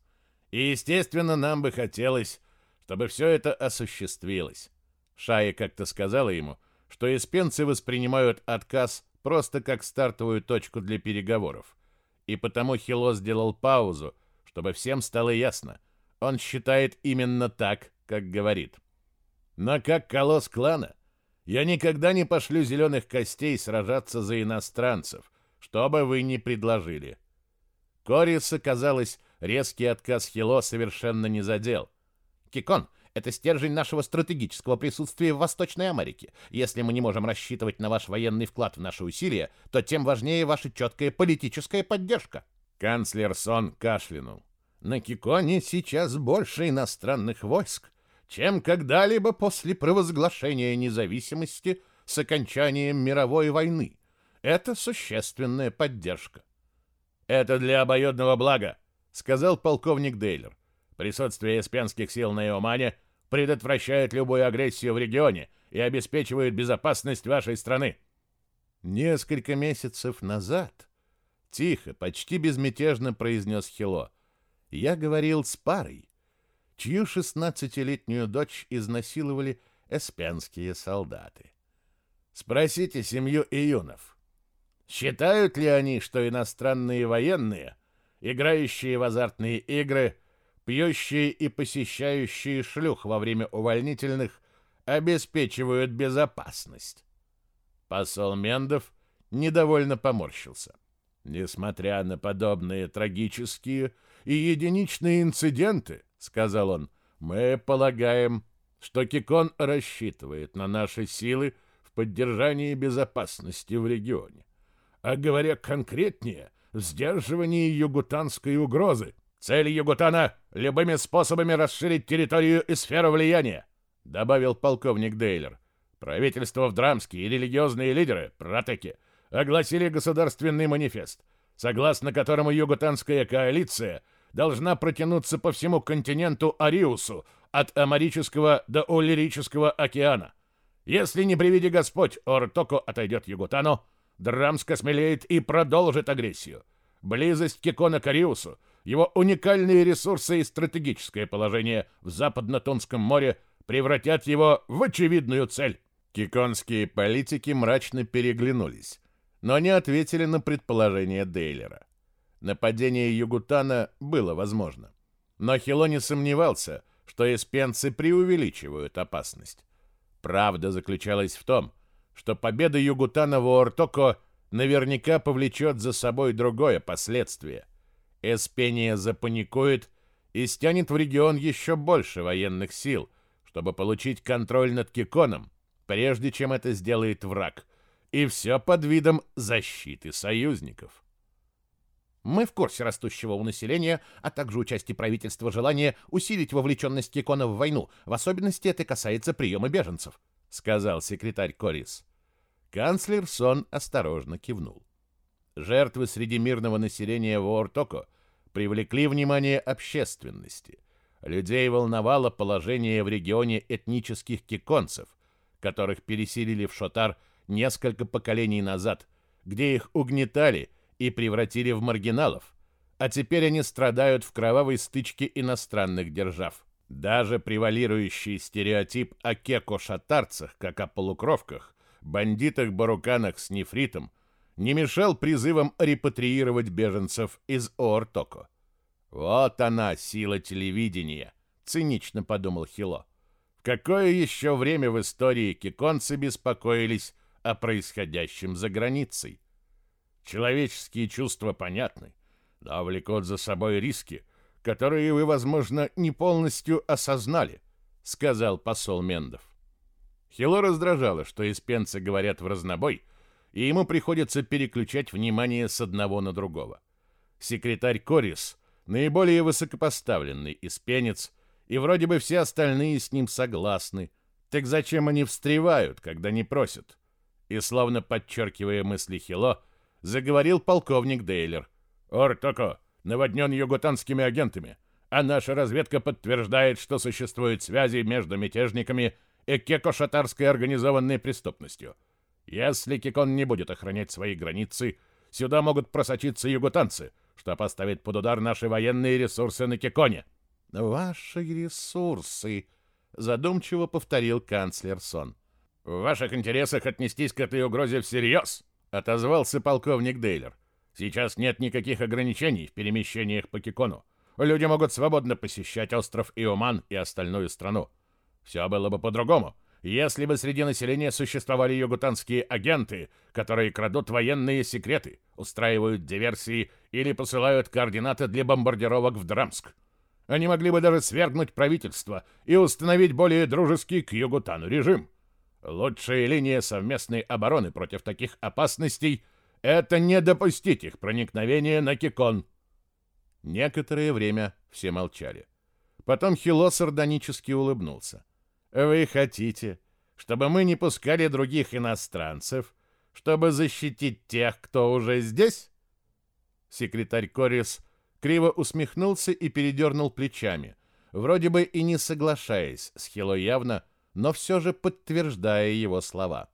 Speaker 1: И, естественно, нам бы хотелось, чтобы все это осуществилось». Шая как-то сказала ему — что эспенцы воспринимают отказ просто как стартовую точку для переговоров. И потому Хило сделал паузу, чтобы всем стало ясно. Он считает именно так, как говорит. Но как колосс клана, я никогда не пошлю зеленых костей сражаться за иностранцев, что бы вы ни предложили. Кориса, казалось, резкий отказ Хило совершенно не задел. «Кикон, это стержень нашего стратегического присутствия в Восточной Америке. Если мы не можем рассчитывать на ваш военный вклад в наши усилия, то тем важнее ваша четкая политическая поддержка. Канцлер Сон кашлянул. На Киконе сейчас больше иностранных войск, чем когда-либо после провозглашения независимости с окончанием мировой войны. Это существенная поддержка. Это для обоюдного блага, сказал полковник Дейлер.
Speaker 3: Присутствие эспенских сил на Иомане предотвращает любую агрессию в регионе и обеспечивает безопасность вашей страны.
Speaker 2: Несколько месяцев назад, тихо, почти безмятежно произнес Хило, я говорил с парой, чью шестнадцатилетнюю дочь изнасиловали эспенские солдаты. Спросите семью июнов, считают ли они, что иностранные военные, играющие в азартные игры, пьющие и посещающие шлюх во время увольнительных, обеспечивают безопасность? Посол Мендов недовольно поморщился. Несмотря на подобные трагические и единичные инциденты, сказал он, мы полагаем, что Кикон рассчитывает на наши силы в поддержании безопасности в регионе. А говоря конкретнее, в сдерживании югутанской угрозы. Цель Югутана — любыми способами расширить территорию и сферу влияния, добавил полковник Дейлер. Правительство в Драмске и религиозные лидеры, протеки, огласили государственный манифест, согласно которому югутанская коалиция должна протянуться по всему континенту Ариусу, от Амарического до Уллирического океана. Если не приведи Господь, Ортоко отойдет Югутану, Драмск осмелеет и продолжит агрессию. Близость Кикона к Ариусу, его уникальные ресурсы и стратегическое положение в Западно-Тонском море превратят его в очевидную цель.
Speaker 1: Киконские политики мрачно переглянулись, но не ответили на предположение Дейлера. Нападение Югутана было возможно. Но Хило не сомневался, что эспенцы преувеличивают опасность. Правда заключалась в том, что победа Югутана в Уортоко наверняка повлечет за собой другое последствие. Эспения запаникует и стянет в регион еще больше военных сил, чтобы получить контроль над Киконом, прежде чем это сделает враг. И все под видом защиты союзников.
Speaker 2: Мы в курсе растущего у населения, а также у части правительства желания усилить вовлеченность Кикона в войну. В особенности это касается приема беженцев, — сказал секретарь Корис. Канцлер Сон осторожно кивнул. Жертвы среди мирного населения в Ортоко привлекли внимание общественности. Людей волновало положение в регионе этнических киконцев, которых переселили в Шотар несколько поколений назад, где их угнетали и превратили в маргиналов, а теперь они страдают в кровавой стычке иностранных держав. Даже превалирующий стереотип о кеко-шатарцах, как о полукровках, бандитах-баруканах с нефритом, не мешал призывам репатриировать беженцев из Оортоко. «Вот она, сила телевидения», — цинично подумал Хило. В какое еще время в истории киконцы беспокоились о происходящем за границей? Человеческие чувства понятны, но влекут за собой риски, которые вы, возможно, не полностью осознали, сказал посол Мендов. Хило раздражало, что испенцы говорят в разнобой, и ему приходится переключать внимание с одного на другого. Секретарь Корис, наиболее высокопоставленный испенец, и вроде бы все остальные с ним согласны. Так зачем они встревают, когда не просят? И словно подчеркивая мысли Хило, заговорил полковник Дейлер. «Ортоко наводнен югутанскими агентами, а наша разведка подтверждает, что существуют связи между мятежниками и кекошатарской организованной преступностью. Если Кикон не будет охранять свои границы, сюда могут просочиться югутанцы, что поставит под удар наши военные ресурсы на Киконе». «Ваши ресурсы», — задумчиво повторил канцлер Сон.
Speaker 3: «В ваших интересах отнестись к этой угрозе всерьез», — отозвался полковник Дейлер. «Сейчас нет никаких ограничений в перемещениях по Кикону. Люди могут свободно посещать остров Иоман и остальную страну. Все было бы по-другому, если бы среди населения существовали югутанские агенты, которые крадут военные секреты, устраивают диверсии или посылают координаты для бомбардировок в Драмск. Они могли бы даже свергнуть правительство и установить более дружеский к Югутану режим. Лучшая линия совместной обороны против таких опасностей — это не допустить их проникновения на Кикон.
Speaker 2: Некоторое время все молчали. Потом Хило сардонически улыбнулся. «Вы хотите, чтобы мы не пускали других иностранцев, чтобы защитить тех, кто уже здесь?» Секретарь Корис криво усмехнулся и передернул плечами,
Speaker 1: вроде бы и не соглашаясь с Хило явно, но все же подтверждая его слова.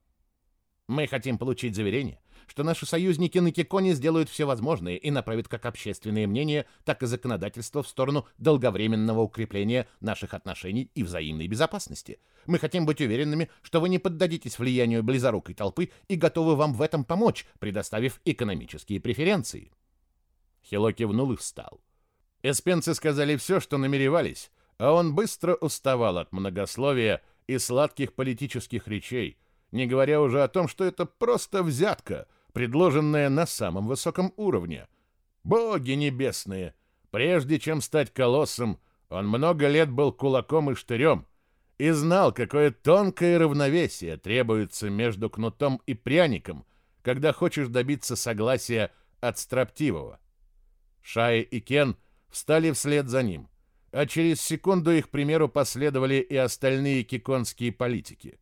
Speaker 1: «Мы хотим получить заверение, что наши союзники на Киконе сделают все возможное и направят как общественное мнение, так и законодательство в сторону долговременного укрепления наших отношений и взаимной безопасности. Мы хотим быть уверенными, что вы не поддадитесь влиянию близорукой толпы и готовы вам в этом помочь, предоставив экономические преференции. Хило кивнул и встал. Эспенцы сказали все, что намеревались, а он быстро уставал от многословия и сладких политических речей, не говоря уже о том, что это просто взятка, предложенная на самом высоком уровне. Боги небесные! Прежде чем стать колоссом, он много лет был кулаком и штырем и знал, какое тонкое равновесие требуется между кнутом и пряником, когда хочешь добиться согласия от строптивого. Шай и Кен встали вслед за ним, а через секунду их примеру последовали и остальные киконские политики.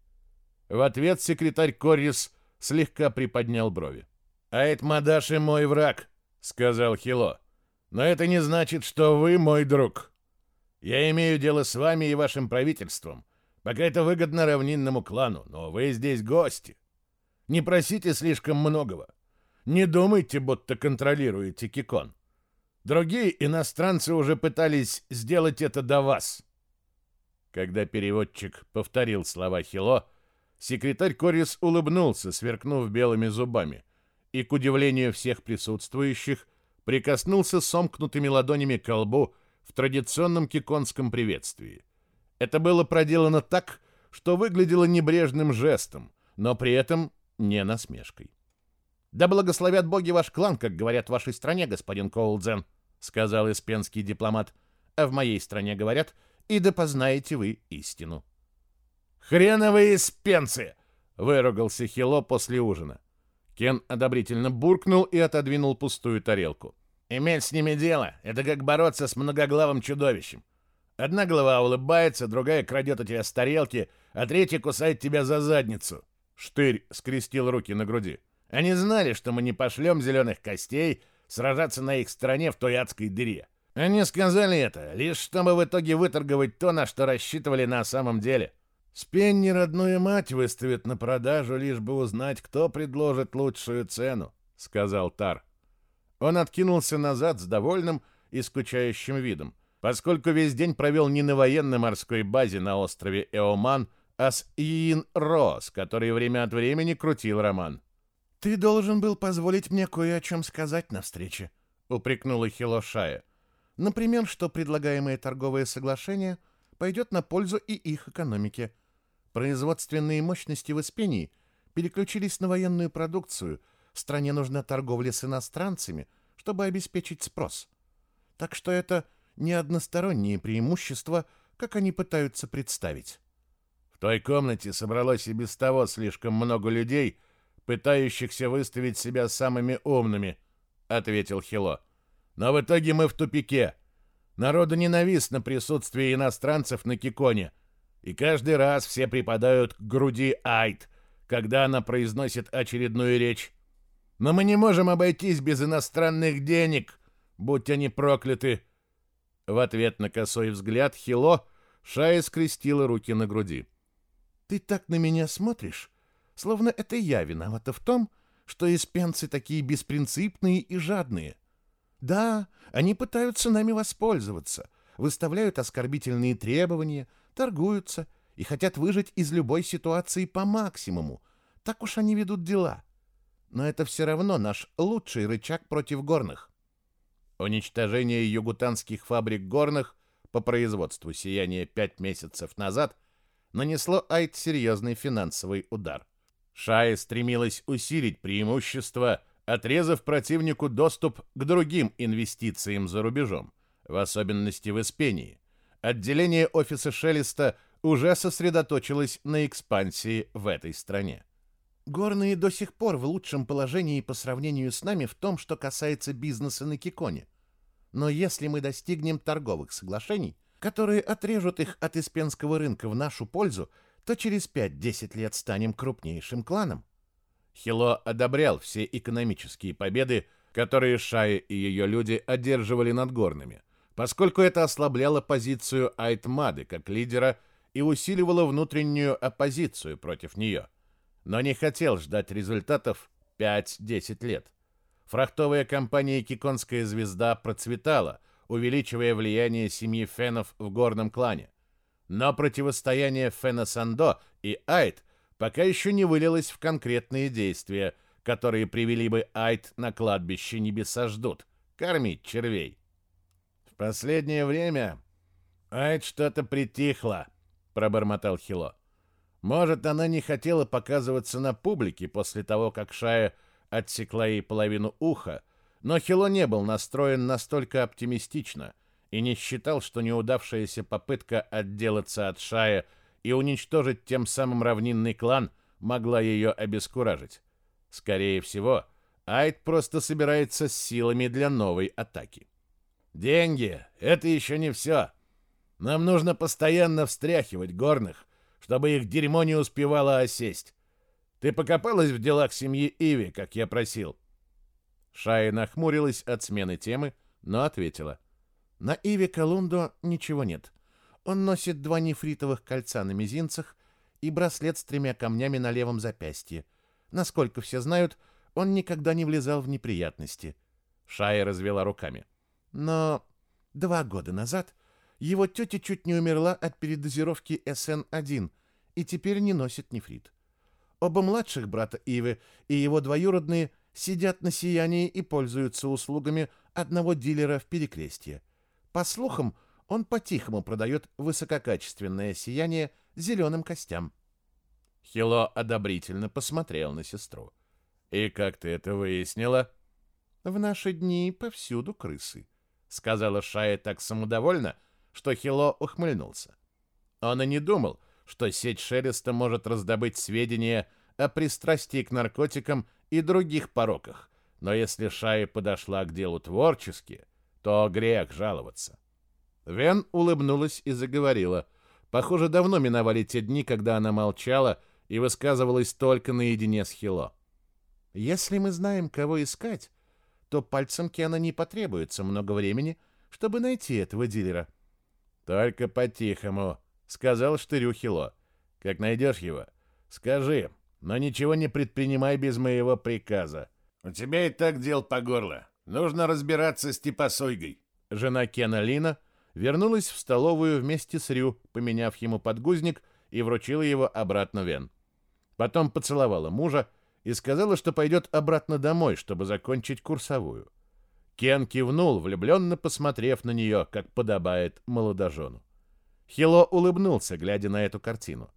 Speaker 1: В ответ секретарь Коррис слегка приподнял брови. «Айт Мадаши мой враг», — сказал Хило. «Но это не значит, что вы мой друг. Я имею дело с вами и вашим правительством, пока это выгодно равнинному клану, но вы здесь гости. Не просите слишком многого. Не думайте, будто контролируете Кикон. Другие иностранцы уже пытались сделать это до вас». Когда переводчик повторил слова Хило, Секретарь Корис улыбнулся, сверкнув белыми зубами, и, к удивлению всех присутствующих, прикоснулся сомкнутыми ладонями к колбу в традиционном киконском приветствии. Это было проделано так, что выглядело небрежным жестом, но при этом не насмешкой. «Да благословят боги ваш клан, как говорят в вашей стране, господин Коулдзен», сказал испенский дипломат. «А в моей стране говорят, и да познаете вы истину». «Хреновые спенцы!» — выругался Хило после ужина. Кен одобрительно буркнул и отодвинул пустую тарелку. «Иметь с ними дело — это как бороться с многоглавым чудовищем. Одна голова улыбается, другая крадет у тебя с тарелки, а третья кусает тебя за задницу». Штырь скрестил руки на груди. «Они знали, что мы не пошлем зеленых костей сражаться на их стороне в той адской дыре. Они сказали это, лишь чтобы в итоге выторговать то, на что рассчитывали на самом деле». Спенни родную мать выставит на продажу, лишь бы узнать, кто предложит лучшую цену, сказал Тар. Он откинулся назад с довольным и скучающим видом, поскольку весь день провел не на военной морской базе на острове Эоман, а с Иин Рос, который время от времени крутил роман. «Ты должен был позволить мне кое о чем сказать на встрече», — упрекнула Хилошая. «Например, что предлагаемое торговое соглашение пойдет на пользу и их экономике. Производственные мощности в Испении переключились на военную продукцию. Стране нужна торговля с иностранцами, чтобы обеспечить спрос. Так что это не одностороннее преимущество, как они пытаются представить. В той комнате собралось и без того слишком много людей, пытающихся выставить себя самыми умными, ответил Хило. Но в итоге мы в тупике. Народу ненавистно присутствие иностранцев на Киконе — и каждый раз все припадают к груди Айт, когда она произносит очередную речь. Но мы не можем обойтись без иностранных денег, будь они прокляты. В ответ на косой взгляд Хило Шая скрестила руки на груди. «Ты так на меня смотришь, словно это я виновата в том, что испенцы такие беспринципные и жадные. Да, они пытаются нами воспользоваться, выставляют оскорбительные требования — торгуются и хотят выжить из любой ситуации по максимуму. Так уж они ведут дела. Но это все равно наш лучший рычаг против горных. Уничтожение югутанских фабрик горных по производству сияния пять месяцев назад нанесло Айт серьезный финансовый удар. Шая стремилась усилить преимущество, отрезав противнику доступ к другим инвестициям за рубежом, в особенности в Испении, отделение офиса Шелеста уже сосредоточилось на экспансии в этой стране. Горные до сих пор в лучшем положении по сравнению с нами в том, что касается бизнеса на Киконе. Но если мы достигнем торговых соглашений, которые отрежут их от испенского рынка в нашу пользу, то через 5-10 лет станем крупнейшим кланом. Хило одобрял все экономические победы, которые Шая и ее люди одерживали над горными – поскольку это ослабляло позицию Айтмады как лидера и усиливало внутреннюю оппозицию против нее, но не хотел ждать результатов 5-10 лет. Фрахтовая компания «Киконская звезда» процветала, увеличивая влияние семьи Фенов в горном клане. Но противостояние Фена Сандо и Айт пока еще не вылилось в конкретные действия, которые привели бы Айт на кладбище небеса ждут, кормить червей. В последнее время Айт что-то притихло, пробормотал Хило. Может, она не хотела показываться на публике после того, как Шая отсекла ей половину уха, но Хило не был настроен настолько оптимистично и не считал, что неудавшаяся попытка отделаться от Шая и уничтожить тем самым равнинный клан могла ее обескуражить. Скорее всего, Айд просто собирается с силами для новой атаки. Деньги — это еще не все. Нам нужно постоянно встряхивать горных, чтобы их дерьмо не успевало осесть. Ты покопалась в делах семьи Иви, как я просил?» Шая нахмурилась от смены темы, но ответила. «На Иве Колундо ничего нет. Он носит два нефритовых кольца на мизинцах и браслет с тремя камнями на левом запястье. Насколько все знают, он никогда не влезал в неприятности». Шая развела руками. «Но два года назад его тетя чуть не умерла от передозировки СН-1 и теперь не носит нефрит. Оба младших брата Ивы и его двоюродные сидят на сиянии и пользуются услугами одного дилера в Перекрестье. По слухам, он по-тихому продает высококачественное сияние зеленым костям. Хило одобрительно посмотрел на сестру. «И как ты это выяснила?» «В наши дни повсюду крысы», — сказала Шая так самодовольно, что Хило ухмыльнулся. Он и не думал, что сеть Шелеста может раздобыть сведения о пристрастии к наркотикам и других пороках, но если Шая подошла к делу творчески, то грех жаловаться. Вен улыбнулась и заговорила. Похоже, давно миновали те дни, когда она молчала и высказывалась только наедине с Хило. «Если мы знаем, кого искать, то пальцем Кена не потребуется много времени, чтобы найти этого дилера». «Только по-тихому», сказал штырю Хило. Как найдешь его, скажи, но ничего не предпринимай без моего приказа. У тебя и так дел по горло. Нужно разбираться с типосойгой. Жена Кена Лина вернулась в столовую вместе с Рю, поменяв ему подгузник и вручила его обратно Вен. Потом поцеловала мужа и сказала, что пойдет обратно домой, чтобы закончить курсовую. Кен кивнул, влюбленно посмотрев на нее, как подобает молодожену. Хило улыбнулся, глядя на эту картину.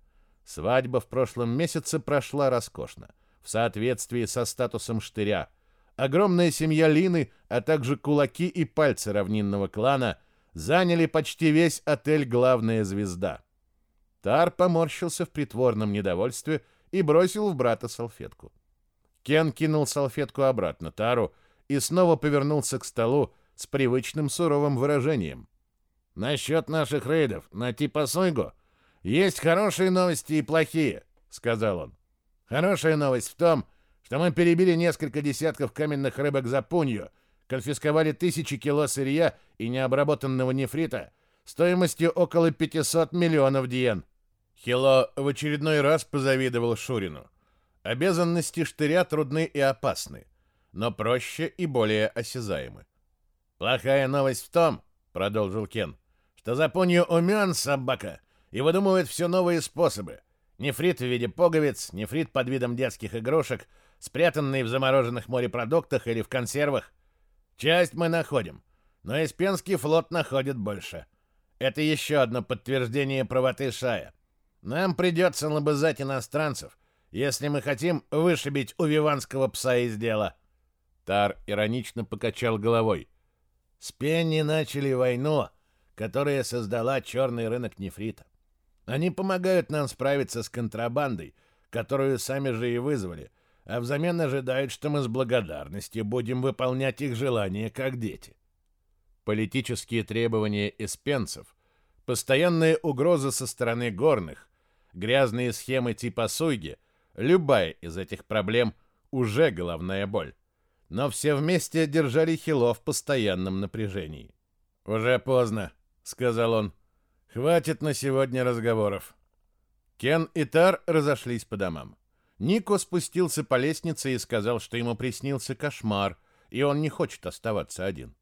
Speaker 1: Свадьба в прошлом месяце прошла роскошно, в соответствии со статусом штыря. Огромная семья Лины, а также кулаки и пальцы равнинного клана заняли почти весь отель «Главная звезда». Тар поморщился в притворном недовольстве и бросил в брата салфетку. Кен кинул салфетку обратно Тару и снова повернулся к столу с привычным суровым выражением. Насчет наших рейдов на типа Сойго есть хорошие новости и плохие, сказал он. Хорошая новость в том, что мы перебили несколько десятков каменных рыбок за пунью, конфисковали тысячи кило сырья и необработанного нефрита стоимостью около 500 миллионов диен. Хило в очередной раз позавидовал Шурину. Обязанности штыря трудны и опасны, но проще и более осязаемы. «Плохая новость в том, — продолжил Кен, что за понью умен собака и выдумывает все новые способы. Нефрит в виде пуговиц, нефрит под видом детских игрушек, спрятанные в замороженных морепродуктах или в консервах. Часть мы находим, но Испенский флот находит больше. Это еще одно подтверждение правоты Шая. Нам придется лобызать иностранцев, если мы хотим вышибить у виванского пса из дела. Тар иронично покачал головой. С Пенни начали войну, которая создала черный рынок нефрита. Они помогают нам справиться с контрабандой, которую сами же и вызвали, а взамен ожидают, что мы с благодарностью будем выполнять их желания, как дети. Политические требования эспенцев, постоянные угрозы со стороны горных, грязные схемы типа Суйги, любая из этих проблем уже головная боль. Но все вместе держали Хило в постоянном напряжении. «Уже поздно», — сказал он. «Хватит на сегодня разговоров». Кен и Тар разошлись по домам. Нико спустился по лестнице и сказал, что ему приснился кошмар, и он не хочет оставаться один.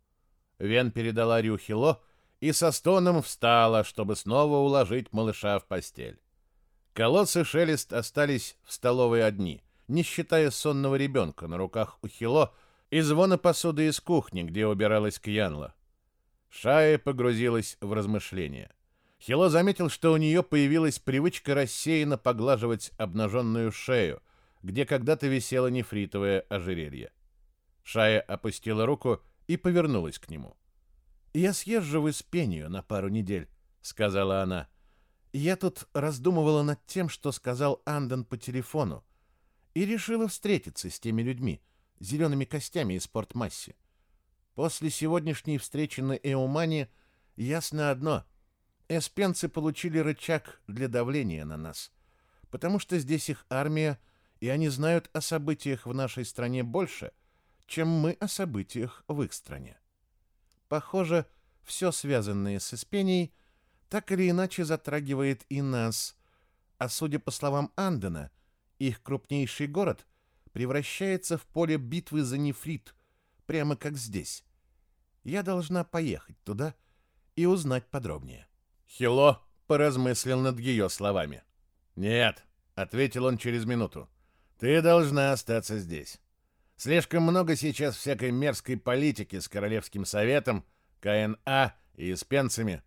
Speaker 1: Вен передала Рю Хило и со стоном встала, чтобы снова уложить малыша в постель. Колосс Шелест остались в столовой одни, не считая сонного ребенка на руках у Хило и звона посуды из кухни, где убиралась Кьянла. Шая погрузилась в размышления. Хило заметил, что у нее появилась привычка рассеянно поглаживать обнаженную шею, где когда-то висело нефритовое ожерелье. Шая опустила руку и повернулась к нему. «Я съезжу в Испению на пару недель», — сказала она. «Я тут раздумывала над тем, что сказал Андон по телефону, и решила встретиться с теми людьми, зелеными костями и спортмассе. После сегодняшней встречи на Эумане ясно одно — эспенцы получили рычаг для давления на нас, потому что здесь их армия, и они знают о событиях в нашей стране больше, чем мы о событиях в их стране. Похоже, все связанное с Испенией так или иначе затрагивает и нас, а судя по словам Андена, их крупнейший город превращается в поле битвы за нефрит, прямо как здесь. Я должна поехать туда и узнать подробнее.
Speaker 2: Хило поразмыслил над ее словами. «Нет», — ответил он через минуту, — «ты должна остаться здесь. Слишком много сейчас всякой мерзкой политики с Королевским советом, КНА и с пенцами.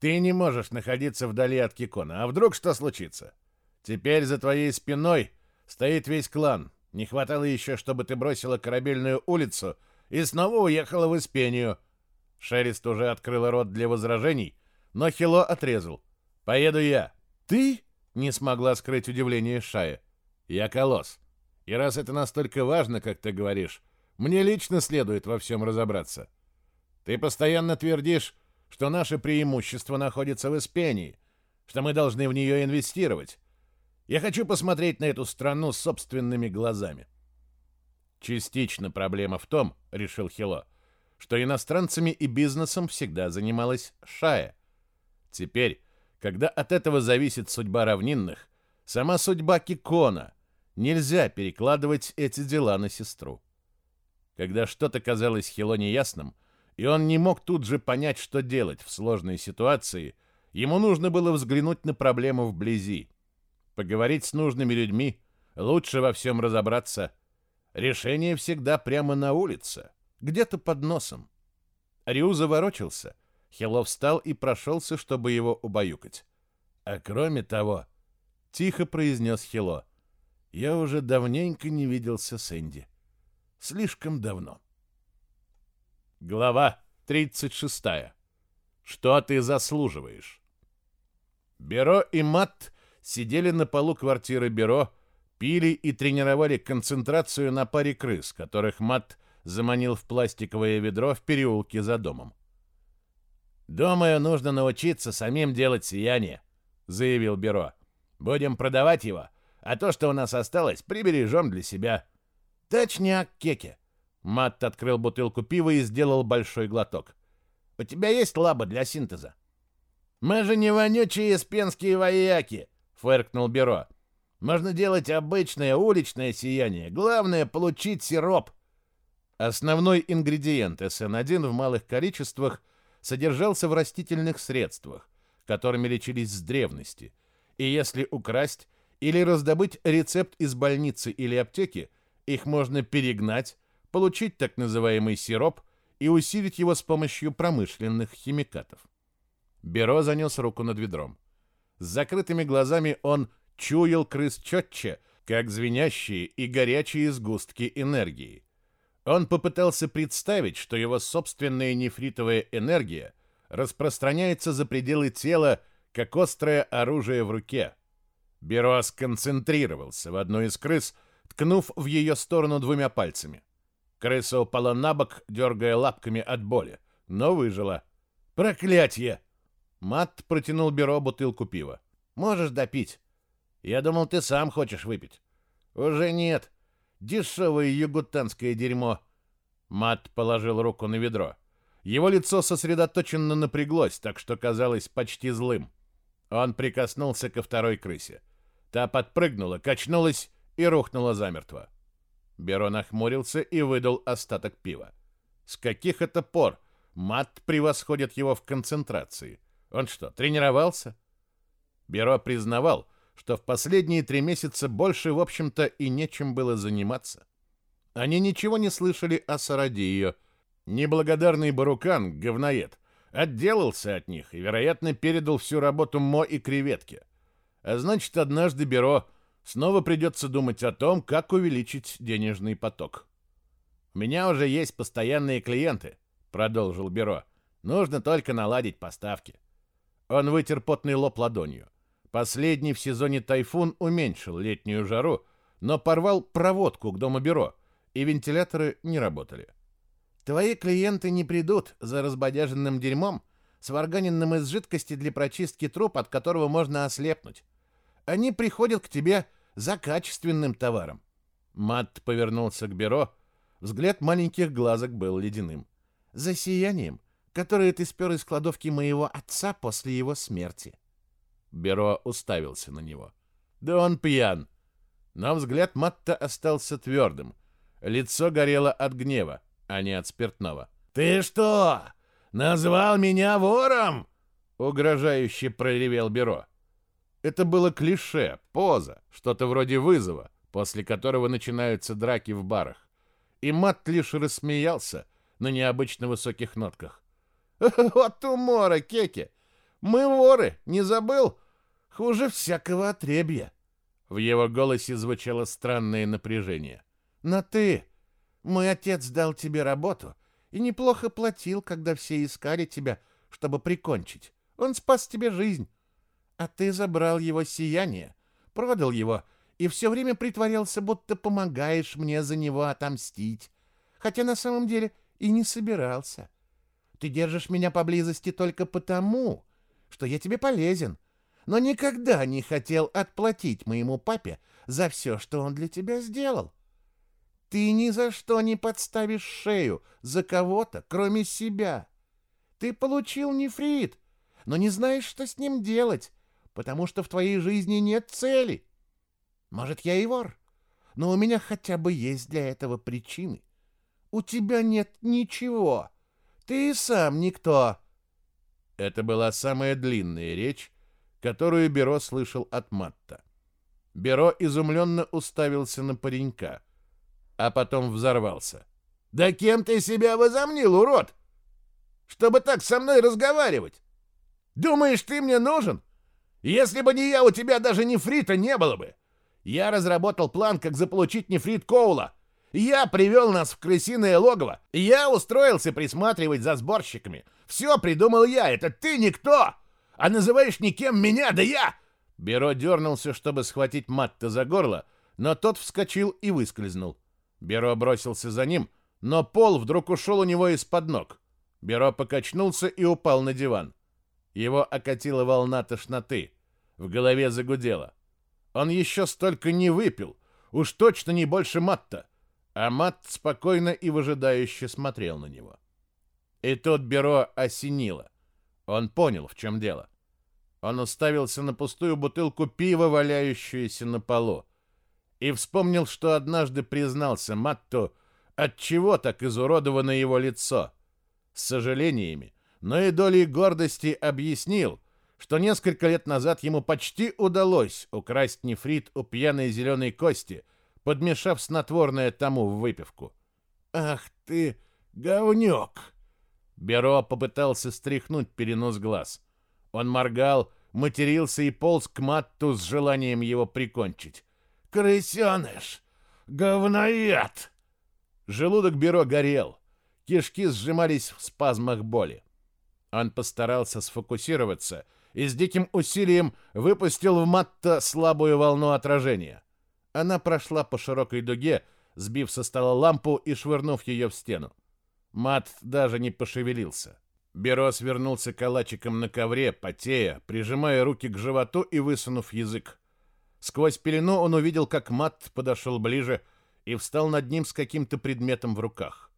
Speaker 2: Ты не можешь находиться вдали от Кикона. А вдруг что случится? Теперь за твоей спиной стоит весь клан. Не хватало еще, чтобы ты бросила корабельную улицу и снова уехала в Испению. Шерист уже открыла рот для возражений, но Хило отрезал. «Поеду я». «Ты?» — не смогла скрыть удивление Шая. «Я колосс. И раз это настолько важно, как ты говоришь, мне лично следует во всем разобраться. Ты постоянно твердишь, что наше преимущество находится в Испении, что мы должны в нее инвестировать. Я хочу посмотреть на эту страну собственными глазами. Частично проблема в том, решил Хило, что иностранцами и бизнесом всегда занималась Шая. Теперь, когда от этого зависит судьба равнинных, сама судьба Кикона — Нельзя перекладывать эти дела на сестру. Когда что-то казалось Хило неясным, и он не мог тут же понять, что делать в сложной ситуации, ему нужно было взглянуть на проблему вблизи. Поговорить с нужными людьми, лучше во всем разобраться. Решение всегда прямо на улице, где-то под носом. Рю заворочился. Хило встал и прошелся, чтобы его убаюкать. «А кроме того», — тихо произнес Хило, — я уже давненько не виделся с Энди. Слишком давно. Глава 36. Что ты заслуживаешь? Беро и Мат сидели на полу квартиры Беро, пили и тренировали концентрацию на паре крыс, которых Мат заманил в пластиковое ведро в переулке за домом. «Думаю, нужно научиться самим делать сияние», — заявил Беро. «Будем продавать его, а то, что у нас осталось, прибережем для себя. Точняк, Кеке. Матт открыл бутылку пива и сделал большой глоток. У тебя есть лаба для синтеза? Мы же не вонючие испенские вояки, фыркнул Беро. Можно делать обычное уличное сияние. Главное получить сироп. Основной ингредиент СН1 в малых количествах содержался в растительных средствах, которыми лечились с древности. И если украсть или раздобыть рецепт из больницы или аптеки, их можно перегнать, получить так называемый сироп и усилить его с помощью промышленных химикатов. Беро занес руку над ведром. С закрытыми глазами он чуял крыс четче, как звенящие и горячие сгустки энергии. Он попытался представить, что его собственная нефритовая энергия распространяется за пределы тела, как острое оружие в руке – Беро сконцентрировался в одну из крыс, ткнув в ее сторону двумя пальцами. Крыса упала на бок, дергая лапками от боли, но выжила. «Проклятье!» Мат протянул Беро бутылку пива. «Можешь допить. Я думал, ты сам хочешь выпить». «Уже нет. Дешевое югутанское дерьмо». Мат положил руку на ведро.
Speaker 1: Его лицо сосредоточенно напряглось, так что казалось почти злым. Он прикоснулся ко второй крысе. Та подпрыгнула, качнулась и рухнула замертво. Беро нахмурился и выдал остаток пива. С каких это пор Мат превосходит его в концентрации? Он что, тренировался? Беро признавал, что в последние три месяца больше, в общем-то, и нечем было заниматься. Они ничего не слышали о Сарадио. Неблагодарный Барукан, говноед, отделался от них и, вероятно, передал всю работу Мо и креветке. А значит, однажды Беро снова придется думать о том, как увеличить денежный поток. «У меня уже есть постоянные клиенты», — продолжил Беро. «Нужно только наладить поставки». Он вытер потный лоб ладонью. Последний в сезоне тайфун уменьшил летнюю жару, но порвал проводку к дому Бюро, и вентиляторы не работали. Твои клиенты не придут за разбодяженным дерьмом, сварганенным из жидкости для прочистки труб, от которого можно ослепнуть. Они приходят к тебе за качественным товаром. Матт повернулся к бюро. Взгляд маленьких глазок был ледяным. За сиянием, которое ты спер из кладовки моего отца после его смерти. Бюро уставился на него. Да он пьян. Но взгляд Матта остался твердым. Лицо горело от гнева, а не от спиртного. «Ты что, назвал меня вором?» Угрожающе проревел Бюро. Это было клише, поза, что-то вроде вызова, после которого начинаются драки в барах. И Мат лишь рассмеялся на необычно высоких нотках. «Вот умора, Кеки! Мы воры, не забыл? Хуже всякого отребья!» В его голосе звучало странное напряжение. «Но ты... Мой отец дал тебе работу и неплохо платил, когда все искали тебя, чтобы прикончить. Он спас тебе жизнь. А ты забрал его сияние, продал его и все время притворялся, будто помогаешь мне за него отомстить, хотя на самом деле и не собирался. Ты держишь меня поблизости только потому, что я тебе полезен, но никогда не хотел отплатить моему папе за все, что он для тебя сделал. Ты ни за что не подставишь шею за кого-то, кроме себя. Ты получил нефрит, но не знаешь, что с ним делать, потому что в твоей жизни нет цели. Может, я и вор, но у меня хотя бы есть для этого причины. У тебя нет ничего. Ты сам никто. Это была самая длинная речь, которую Беро слышал от Матта. Беро изумленно уставился на паренька, а потом взорвался. «Да кем ты себя возомнил, урод? Чтобы так со мной разговаривать? Думаешь, ты мне нужен? Если бы не я, у тебя даже нефрита не было бы. Я разработал план, как заполучить нефрит Коула. Я привел нас в крысиное логово. Я устроился присматривать за сборщиками. Все придумал я, это ты никто. А называешь никем меня, да я... Беро дернулся, чтобы схватить Матта за горло, но тот вскочил и выскользнул. Беро бросился за ним, но пол вдруг ушел у него из-под ног. Беро покачнулся и упал на диван. Его окатила волна тошноты. В голове загудело. Он еще столько не выпил. Уж точно не больше Матта. А Матт спокойно и выжидающе смотрел на него. И тут Беро осенило. Он понял, в чем дело. Он уставился на пустую бутылку пива, валяющуюся на полу, и вспомнил, что однажды признался Матту, от чего так изуродовано его лицо. С сожалениями, но и долей гордости объяснил, что несколько лет назад ему почти удалось украсть нефрит у пьяной зеленой кости, подмешав снотворное тому в выпивку. «Ах ты, говнюк!» Беро попытался стряхнуть перенос глаз. Он моргал, матерился и полз к Матту с желанием его прикончить. «Крысеныш! Говноед!» Желудок Беро горел. Кишки сжимались в спазмах боли. Он постарался сфокусироваться и с диким усилием выпустил в Матта слабую волну отражения. Она прошла по широкой дуге, сбив со стола лампу и швырнув ее в стену. Мат даже не пошевелился. Беро свернулся калачиком на ковре, потея, прижимая руки к животу и высунув язык. Сквозь пелену он увидел, как Мат подошел ближе и встал над ним с каким-то предметом в руках.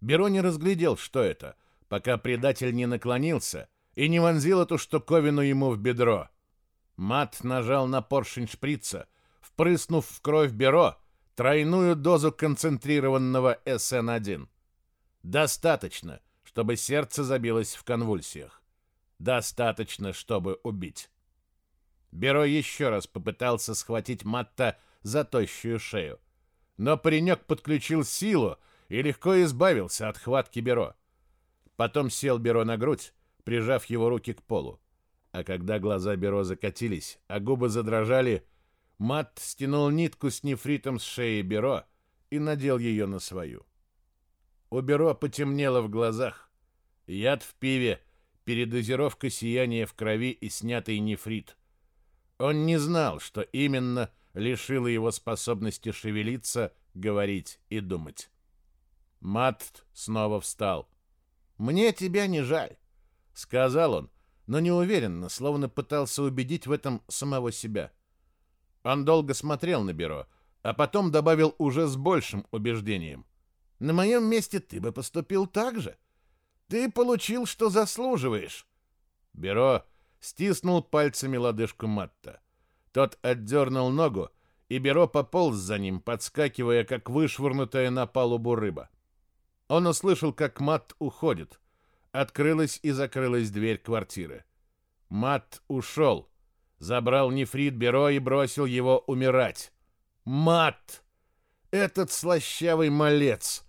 Speaker 1: Беро не разглядел, что это — пока предатель не наклонился и не вонзил эту штуковину ему в бедро. Мат нажал на поршень шприца, впрыснув в кровь Беро тройную дозу концентрированного СН-1. Достаточно, чтобы сердце забилось в конвульсиях. Достаточно, чтобы убить. Беро еще раз попытался схватить Матта за тощую шею. Но паренек подключил силу и легко избавился от хватки Беро. Потом сел Беро на грудь, прижав его руки к полу. А когда глаза Беро закатились, а губы задрожали, Мат стянул нитку с нефритом с шеи Беро и надел ее на свою. У Беро потемнело в глазах. Яд в пиве, передозировка сияния в крови и снятый нефрит. Он не знал, что именно лишило его способности шевелиться, говорить и думать. Мат снова встал. «Мне тебя не жаль», — сказал он, но неуверенно, словно пытался убедить в этом самого себя. Он долго смотрел на Беро, а потом добавил уже с большим убеждением. «На моем месте ты бы поступил так же. Ты получил, что заслуживаешь». Беро стиснул пальцами лодыжку Матта. Тот отдернул ногу, и Беро пополз за ним, подскакивая, как вышвырнутая на палубу рыба. Он услышал, как Мат уходит. Открылась и закрылась дверь квартиры. Мат ушел, забрал нефрит Беро и бросил его умирать. Мат! Этот слащавый малец!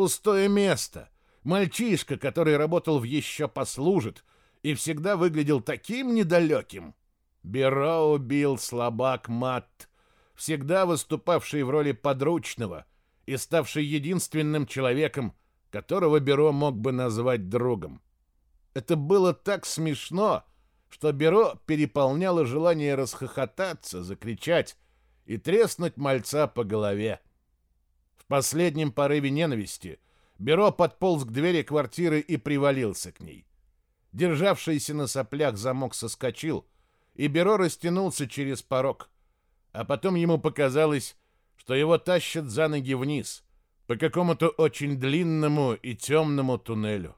Speaker 1: Пустое место! Мальчишка, который работал в «Еще послужит» и всегда выглядел таким недалеким. Беро убил слабак Мат, всегда выступавший в роли подручного и ставший единственным человеком, которого Беро мог бы назвать другом. Это было так смешно, что Беро переполняло желание расхохотаться, закричать и треснуть мальца по голове. Последнем порыве ненависти Беро подполз к двери квартиры и привалился к ней. Державшийся на соплях замок соскочил, и Беро растянулся через порог. А потом ему показалось, что его тащат за ноги вниз, по какому-то очень длинному и темному туннелю.